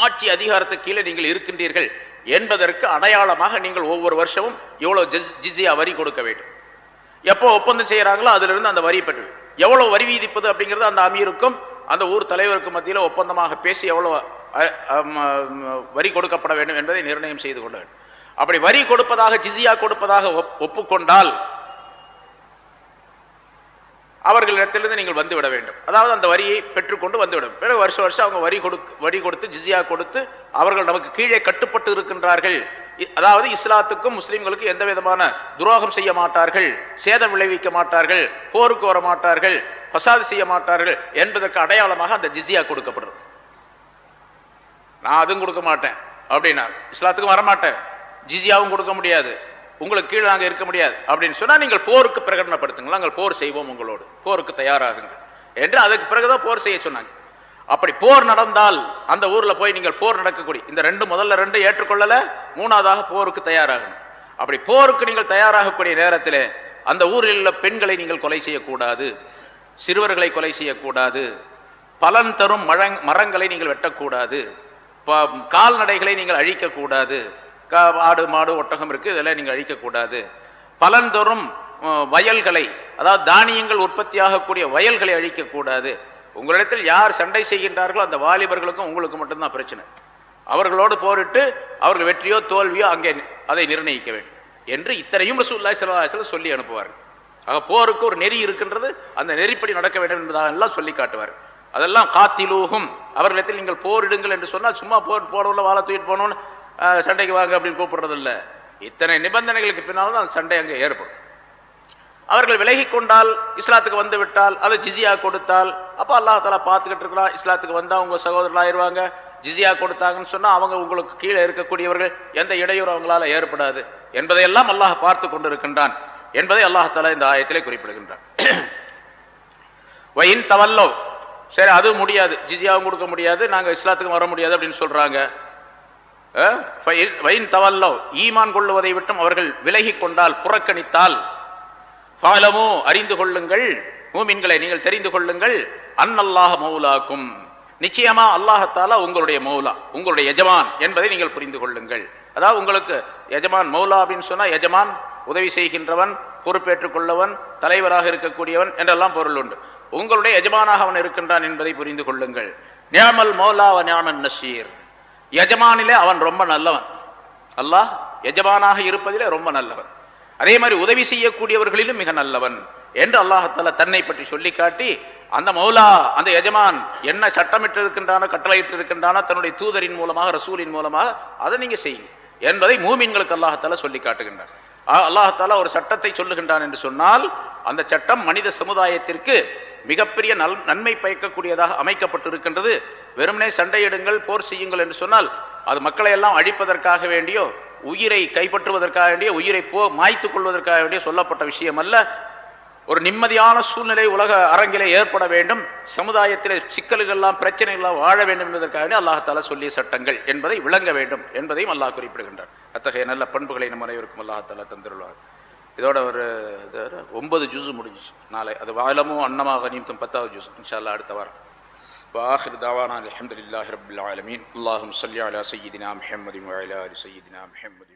ஆட்சி அதிகாரத்துக்கு கீழே நீங்கள் இருக்கின்றீர்கள் என்பதற்கு அடையாளமாக நீங்கள் ஒவ்வொரு வருஷமும் எவ்வளவு ஜிஸ்- ஜிஸியா வரி கொடுக்க வேண்டும். எப்போ ஒப்பந்தம் செய்யறாங்களோ அதிலிருந்து அந்த வரி பெற்று எவ்வளவு வரி விதிப்பது அப்படிங்கிறது அந்த அமீருக்கும் அந்த ஊர் தலைவருக்கும் மத்தியில் ஒப்பந்தமாக பேசி எவ்வளவு வரி கொடுக்கப்பட வேண்டும் என்பதை நிர்ணயம் செய்து கொள்ள வேண்டும். அப்படி வரி கொடுப்பதாக ஜிஸியா கொடுப்பதாக ஒப்- ஒப்புக்கொண்டால் அவர்களிடத்திலிருந்து நீங்கள் வந்து விட வேண்டும். அதாவது அந்த வரியை பெற்றுக்கொண்டு வந்து பிறகு வருஷம் வருஷம் அவங்க வரி கொடு வரி கொடுத்து ஜிசியா கொடுத்து அவர்கள் நமக்கு கீழே கட்டுப்பட்டு இருக்கின்றார்கள். இ- அதாவது இஸ்லாத்துக்கும் முஸ்லீம்களுக்கும் எந்த விதமான துரோகம் செய்ய மாட்டார்கள் சேதம் விளைவிக்க மாட்டார்கள் போருக்கு வர மாட்டார்கள் பசாது செய்ய மாட்டார்கள் என்பதற்கு அடையாளமாக அந்த ஜிசியா கொடுக்கப்படுறது. நான் அதுவும் கொடுக்க மாட்டேன். அப்படின்னா இஸ்லாத்துக்கும் வரமாட்டேன். ஜிஜியாவும் கொடுக்க முடியாது. உங்களுக்கு கீழே நாங்கள் இருக்க முடியாது. அப்படின்னு சொன்னால் நீங்கள் போருக்கு பிரகடனப்படுத்துங்கள். நாங்கள் போர் செய்வோம் உங்களோடு. போருக்கு தயாராகுங்கள். என்று அதுக்கு பிறகுதான் போர் செய்ய சொன்னாங்க. அப்படி போர் நடந்தால் அந்த ஊர்ல போய் நீங்கள் போர் நடக்கக்கூடிய இந்த ரெண்டு முதல்ல ரெண்டு ஏற்றுக்கொள்ளல மூணாவதாக போருக்கு தயாராகணும். அப்படி போருக்கு நீங்கள் தயாராகக்கூடிய நேரத்தில் அந்த ஊரில் உள்ள பெண்களை நீங்கள் கொலை செய்யக்கூடாது. சிறுவர்களை கொலை செய்யக்கூடாது. பலன் தரும் மழங்- மரங்களை நீங்கள் வெட்டக்கூடாது. கால்நடைகளை நீங்கள் அழிக்கக்கூடாது. கா- ஆடு மாடு ஒட்டகம் இருக்கு இதெல்லாம் நீங்கள் அழிக்கக்கூடாது. பலன் தரும் வயல்களை அதாவது தானியங்கள் உற்பத்தியாகக்கூடிய வயல்களை அழிக்கக்கூடாது. உங்களிடத்தில் யார் சண்டை செய்கின்றார்களோ அந்த வாலிபர்களுக்கும் உங்களுக்கு மட்டும்தான் பிரச்சனை. அவர்களோடு போரிட்டு அவர்கள் வெற்றியோ தோல்வியோ அங்கே அதை நிர்ணயிக்க வேண்டும் என்று இத்தனையும் ரசூலுல்லாஹி ஸல்லல்லாஹு சொல்லி அனுப்புவார்கள். ஆக போருக்கு ஒரு நெறி இருக்கின்றது அந்த நெறிப்படி நடக்க வேண்டும் என்பதாக எல்லாம் சொல்லி காட்டுவார் அதெல்லாம் காத்திலூகும். அவர்களிடத்தில் நீங்கள் போரிடுங்கள் என்று சொன்னால் சும்மா போர் போடவில்ல வாழை தூக்கிட்டு போனோன்னு சண்டைக்கு வாங்க அப்படின்னு கூப்பிடுறதில்ல. இத்தனை நிபந்தனைகளுக்கு பின்னால் தான் அந்த சண்டை அங்கே ஏற்படும். அவர்கள் விலகி கொண்டால் இஸ்லாத்துக்கு வந்து விட்டால் அதை ஜிசியா கொடுத்தால் அப்போ அல்லாஹ் தலா பார்த்துக்கிட்டு இருக்கிறான் இஸ்லாத்துக்கு வந்தால் உங்கள் சகோதரர்கள் ஆயிடுவாங்க ஜிசியா கொடுத்தாங்கன்னு சொன்னால் அவங்க உங்களுக்கு கீழே இருக்கக்கூடியவர்கள் எந்த இடையூறு அவங்களால ஏற்படாது. என்பதையெல்லாம் அல்லாஹ் பார்த்து கொண்டிருக்கின்றான். என்பதை அல்லாஹ் இந்த ஆயத்திலே குறிப்பிடுகின்றான். <clears throat> வயின் தவல்லோ சரி அது முடியாது. ஜிஜியாவும் கொடுக்க முடியாது நாங்கள் இஸ்லாத்துக்கு வர முடியாது அப்படின்னு சொல்றாங்க. தவல்லோ ஈமான் கொள்ளுவதை விட்டும் அவர்கள் விலகி கொண்டால் புறக்கணித்தால் பாலமோ அறிந்து கொள்ளுங்கள். மூமின்களை நீங்கள் தெரிந்து கொள்ளுங்கள். அன்னல்லாஹ் மௌலாக்கும். நிச்சயமா அல்லாஹத்தாலா உங்களுடைய மௌலா உங்களுடைய எஜமான் என்பதை நீங்கள் புரிந்து கொள்ளுங்கள். அதாவது உங்களுக்கு எஜமான் மௌலா அப்படின்னு சொன்னா எஜமான் உதவி செய்கின்றவன் பொறுப்பேற்றுக் கொள்ளவன் தலைவராக இருக்கக்கூடியவன் என்றெல்லாம் பொருள் உண்டு. உங்களுடைய எஜமானாக அவன் இருக்கின்றான் என்பதை புரிந்து கொள்ளுங்கள். நியாமல் மௌலா ஞான நியாமன் நசீர். எஜமானிலே அவன் ரொம்ப நல்லவன். அல்லாஹ் எஜமானாக இருப்பதிலே ரொம்ப நல்லவன். அதே மாதிரி உதவி செய்யக்கூடியவர்களிலும் மிக நல்லவன் என்று அல்லாஹத்தால தன்னை பற்றி சொல்லி காட்டி அந்த மௌலா அந்த எஜமான் என்ன சட்டமிட்டு இருக்கின்றானோ கட்டளையிட்டு இருக்கின்றானோ தன்னுடைய தூதரின் மூலமாக ரசூலின் மூலமாக அதை நீங்க செய்யுங்க என்பதை மூமின்களுக்கு அல்லாஹத்தால சொல்லி காட்டுகின்றார் அல்லாஹாலா ஒரு சட்டத்தை சொல்லுகின்றான் என்று சொன்னால் அந்த சட்டம் மனித சமுதாயத்திற்கு மிகப்பெரிய நல் நன்மை பயக்கக்கூடியதாக அமைக்கப்பட்டிருக்கின்றது. வெறுமனே சண்டையிடுங்கள் போர் செய்யுங்கள் என்று சொன்னால் அது மக்களை எல்லாம் அழிப்பதற்காக வேண்டியோ உயிரை கைப்பற்றுவதற்காக வேண்டிய உயிரை போ மாய்த்து கொள்வதற்காக வேண்டிய சொல்லப்பட்ட விஷயம் அல்ல ஒரு நிம்மதியான சூழ்நிலை உலக அரங்கிலே ஏற்பட வேண்டும் சமுதாயத்திலே சிக்கல்கள் எல்லாம் பிரச்சனைகள் எல்லாம் வாழ வேண்டும் என்பதற்காக வேண்டி அல்லாஹால சொல்லிய சட்டங்கள் என்பதை விளங்க வேண்டும் என்பதையும் அல்லாஹ் குறிப்பிடுகின்றார் அத்தகைய நல்ல பண்புகளை நம் அனைவருக்கும் அல்லாஹால தந்துள்ளார் இதோட ஒரு இது ஒரு ஒன்பது ஜூஸ் முடிஞ்சிச்சு நாளை அது வாயிலமும் அன்னமாக நீமத்தும் பத்தாவது ஜூஸ் இன்ஷா அல்லாஹ் அடுத்த வாரம் وآخر دعوانا الحمد لله رب العالمين اللهم صل على سيدنا محمد وعلى آل سيدنا محمد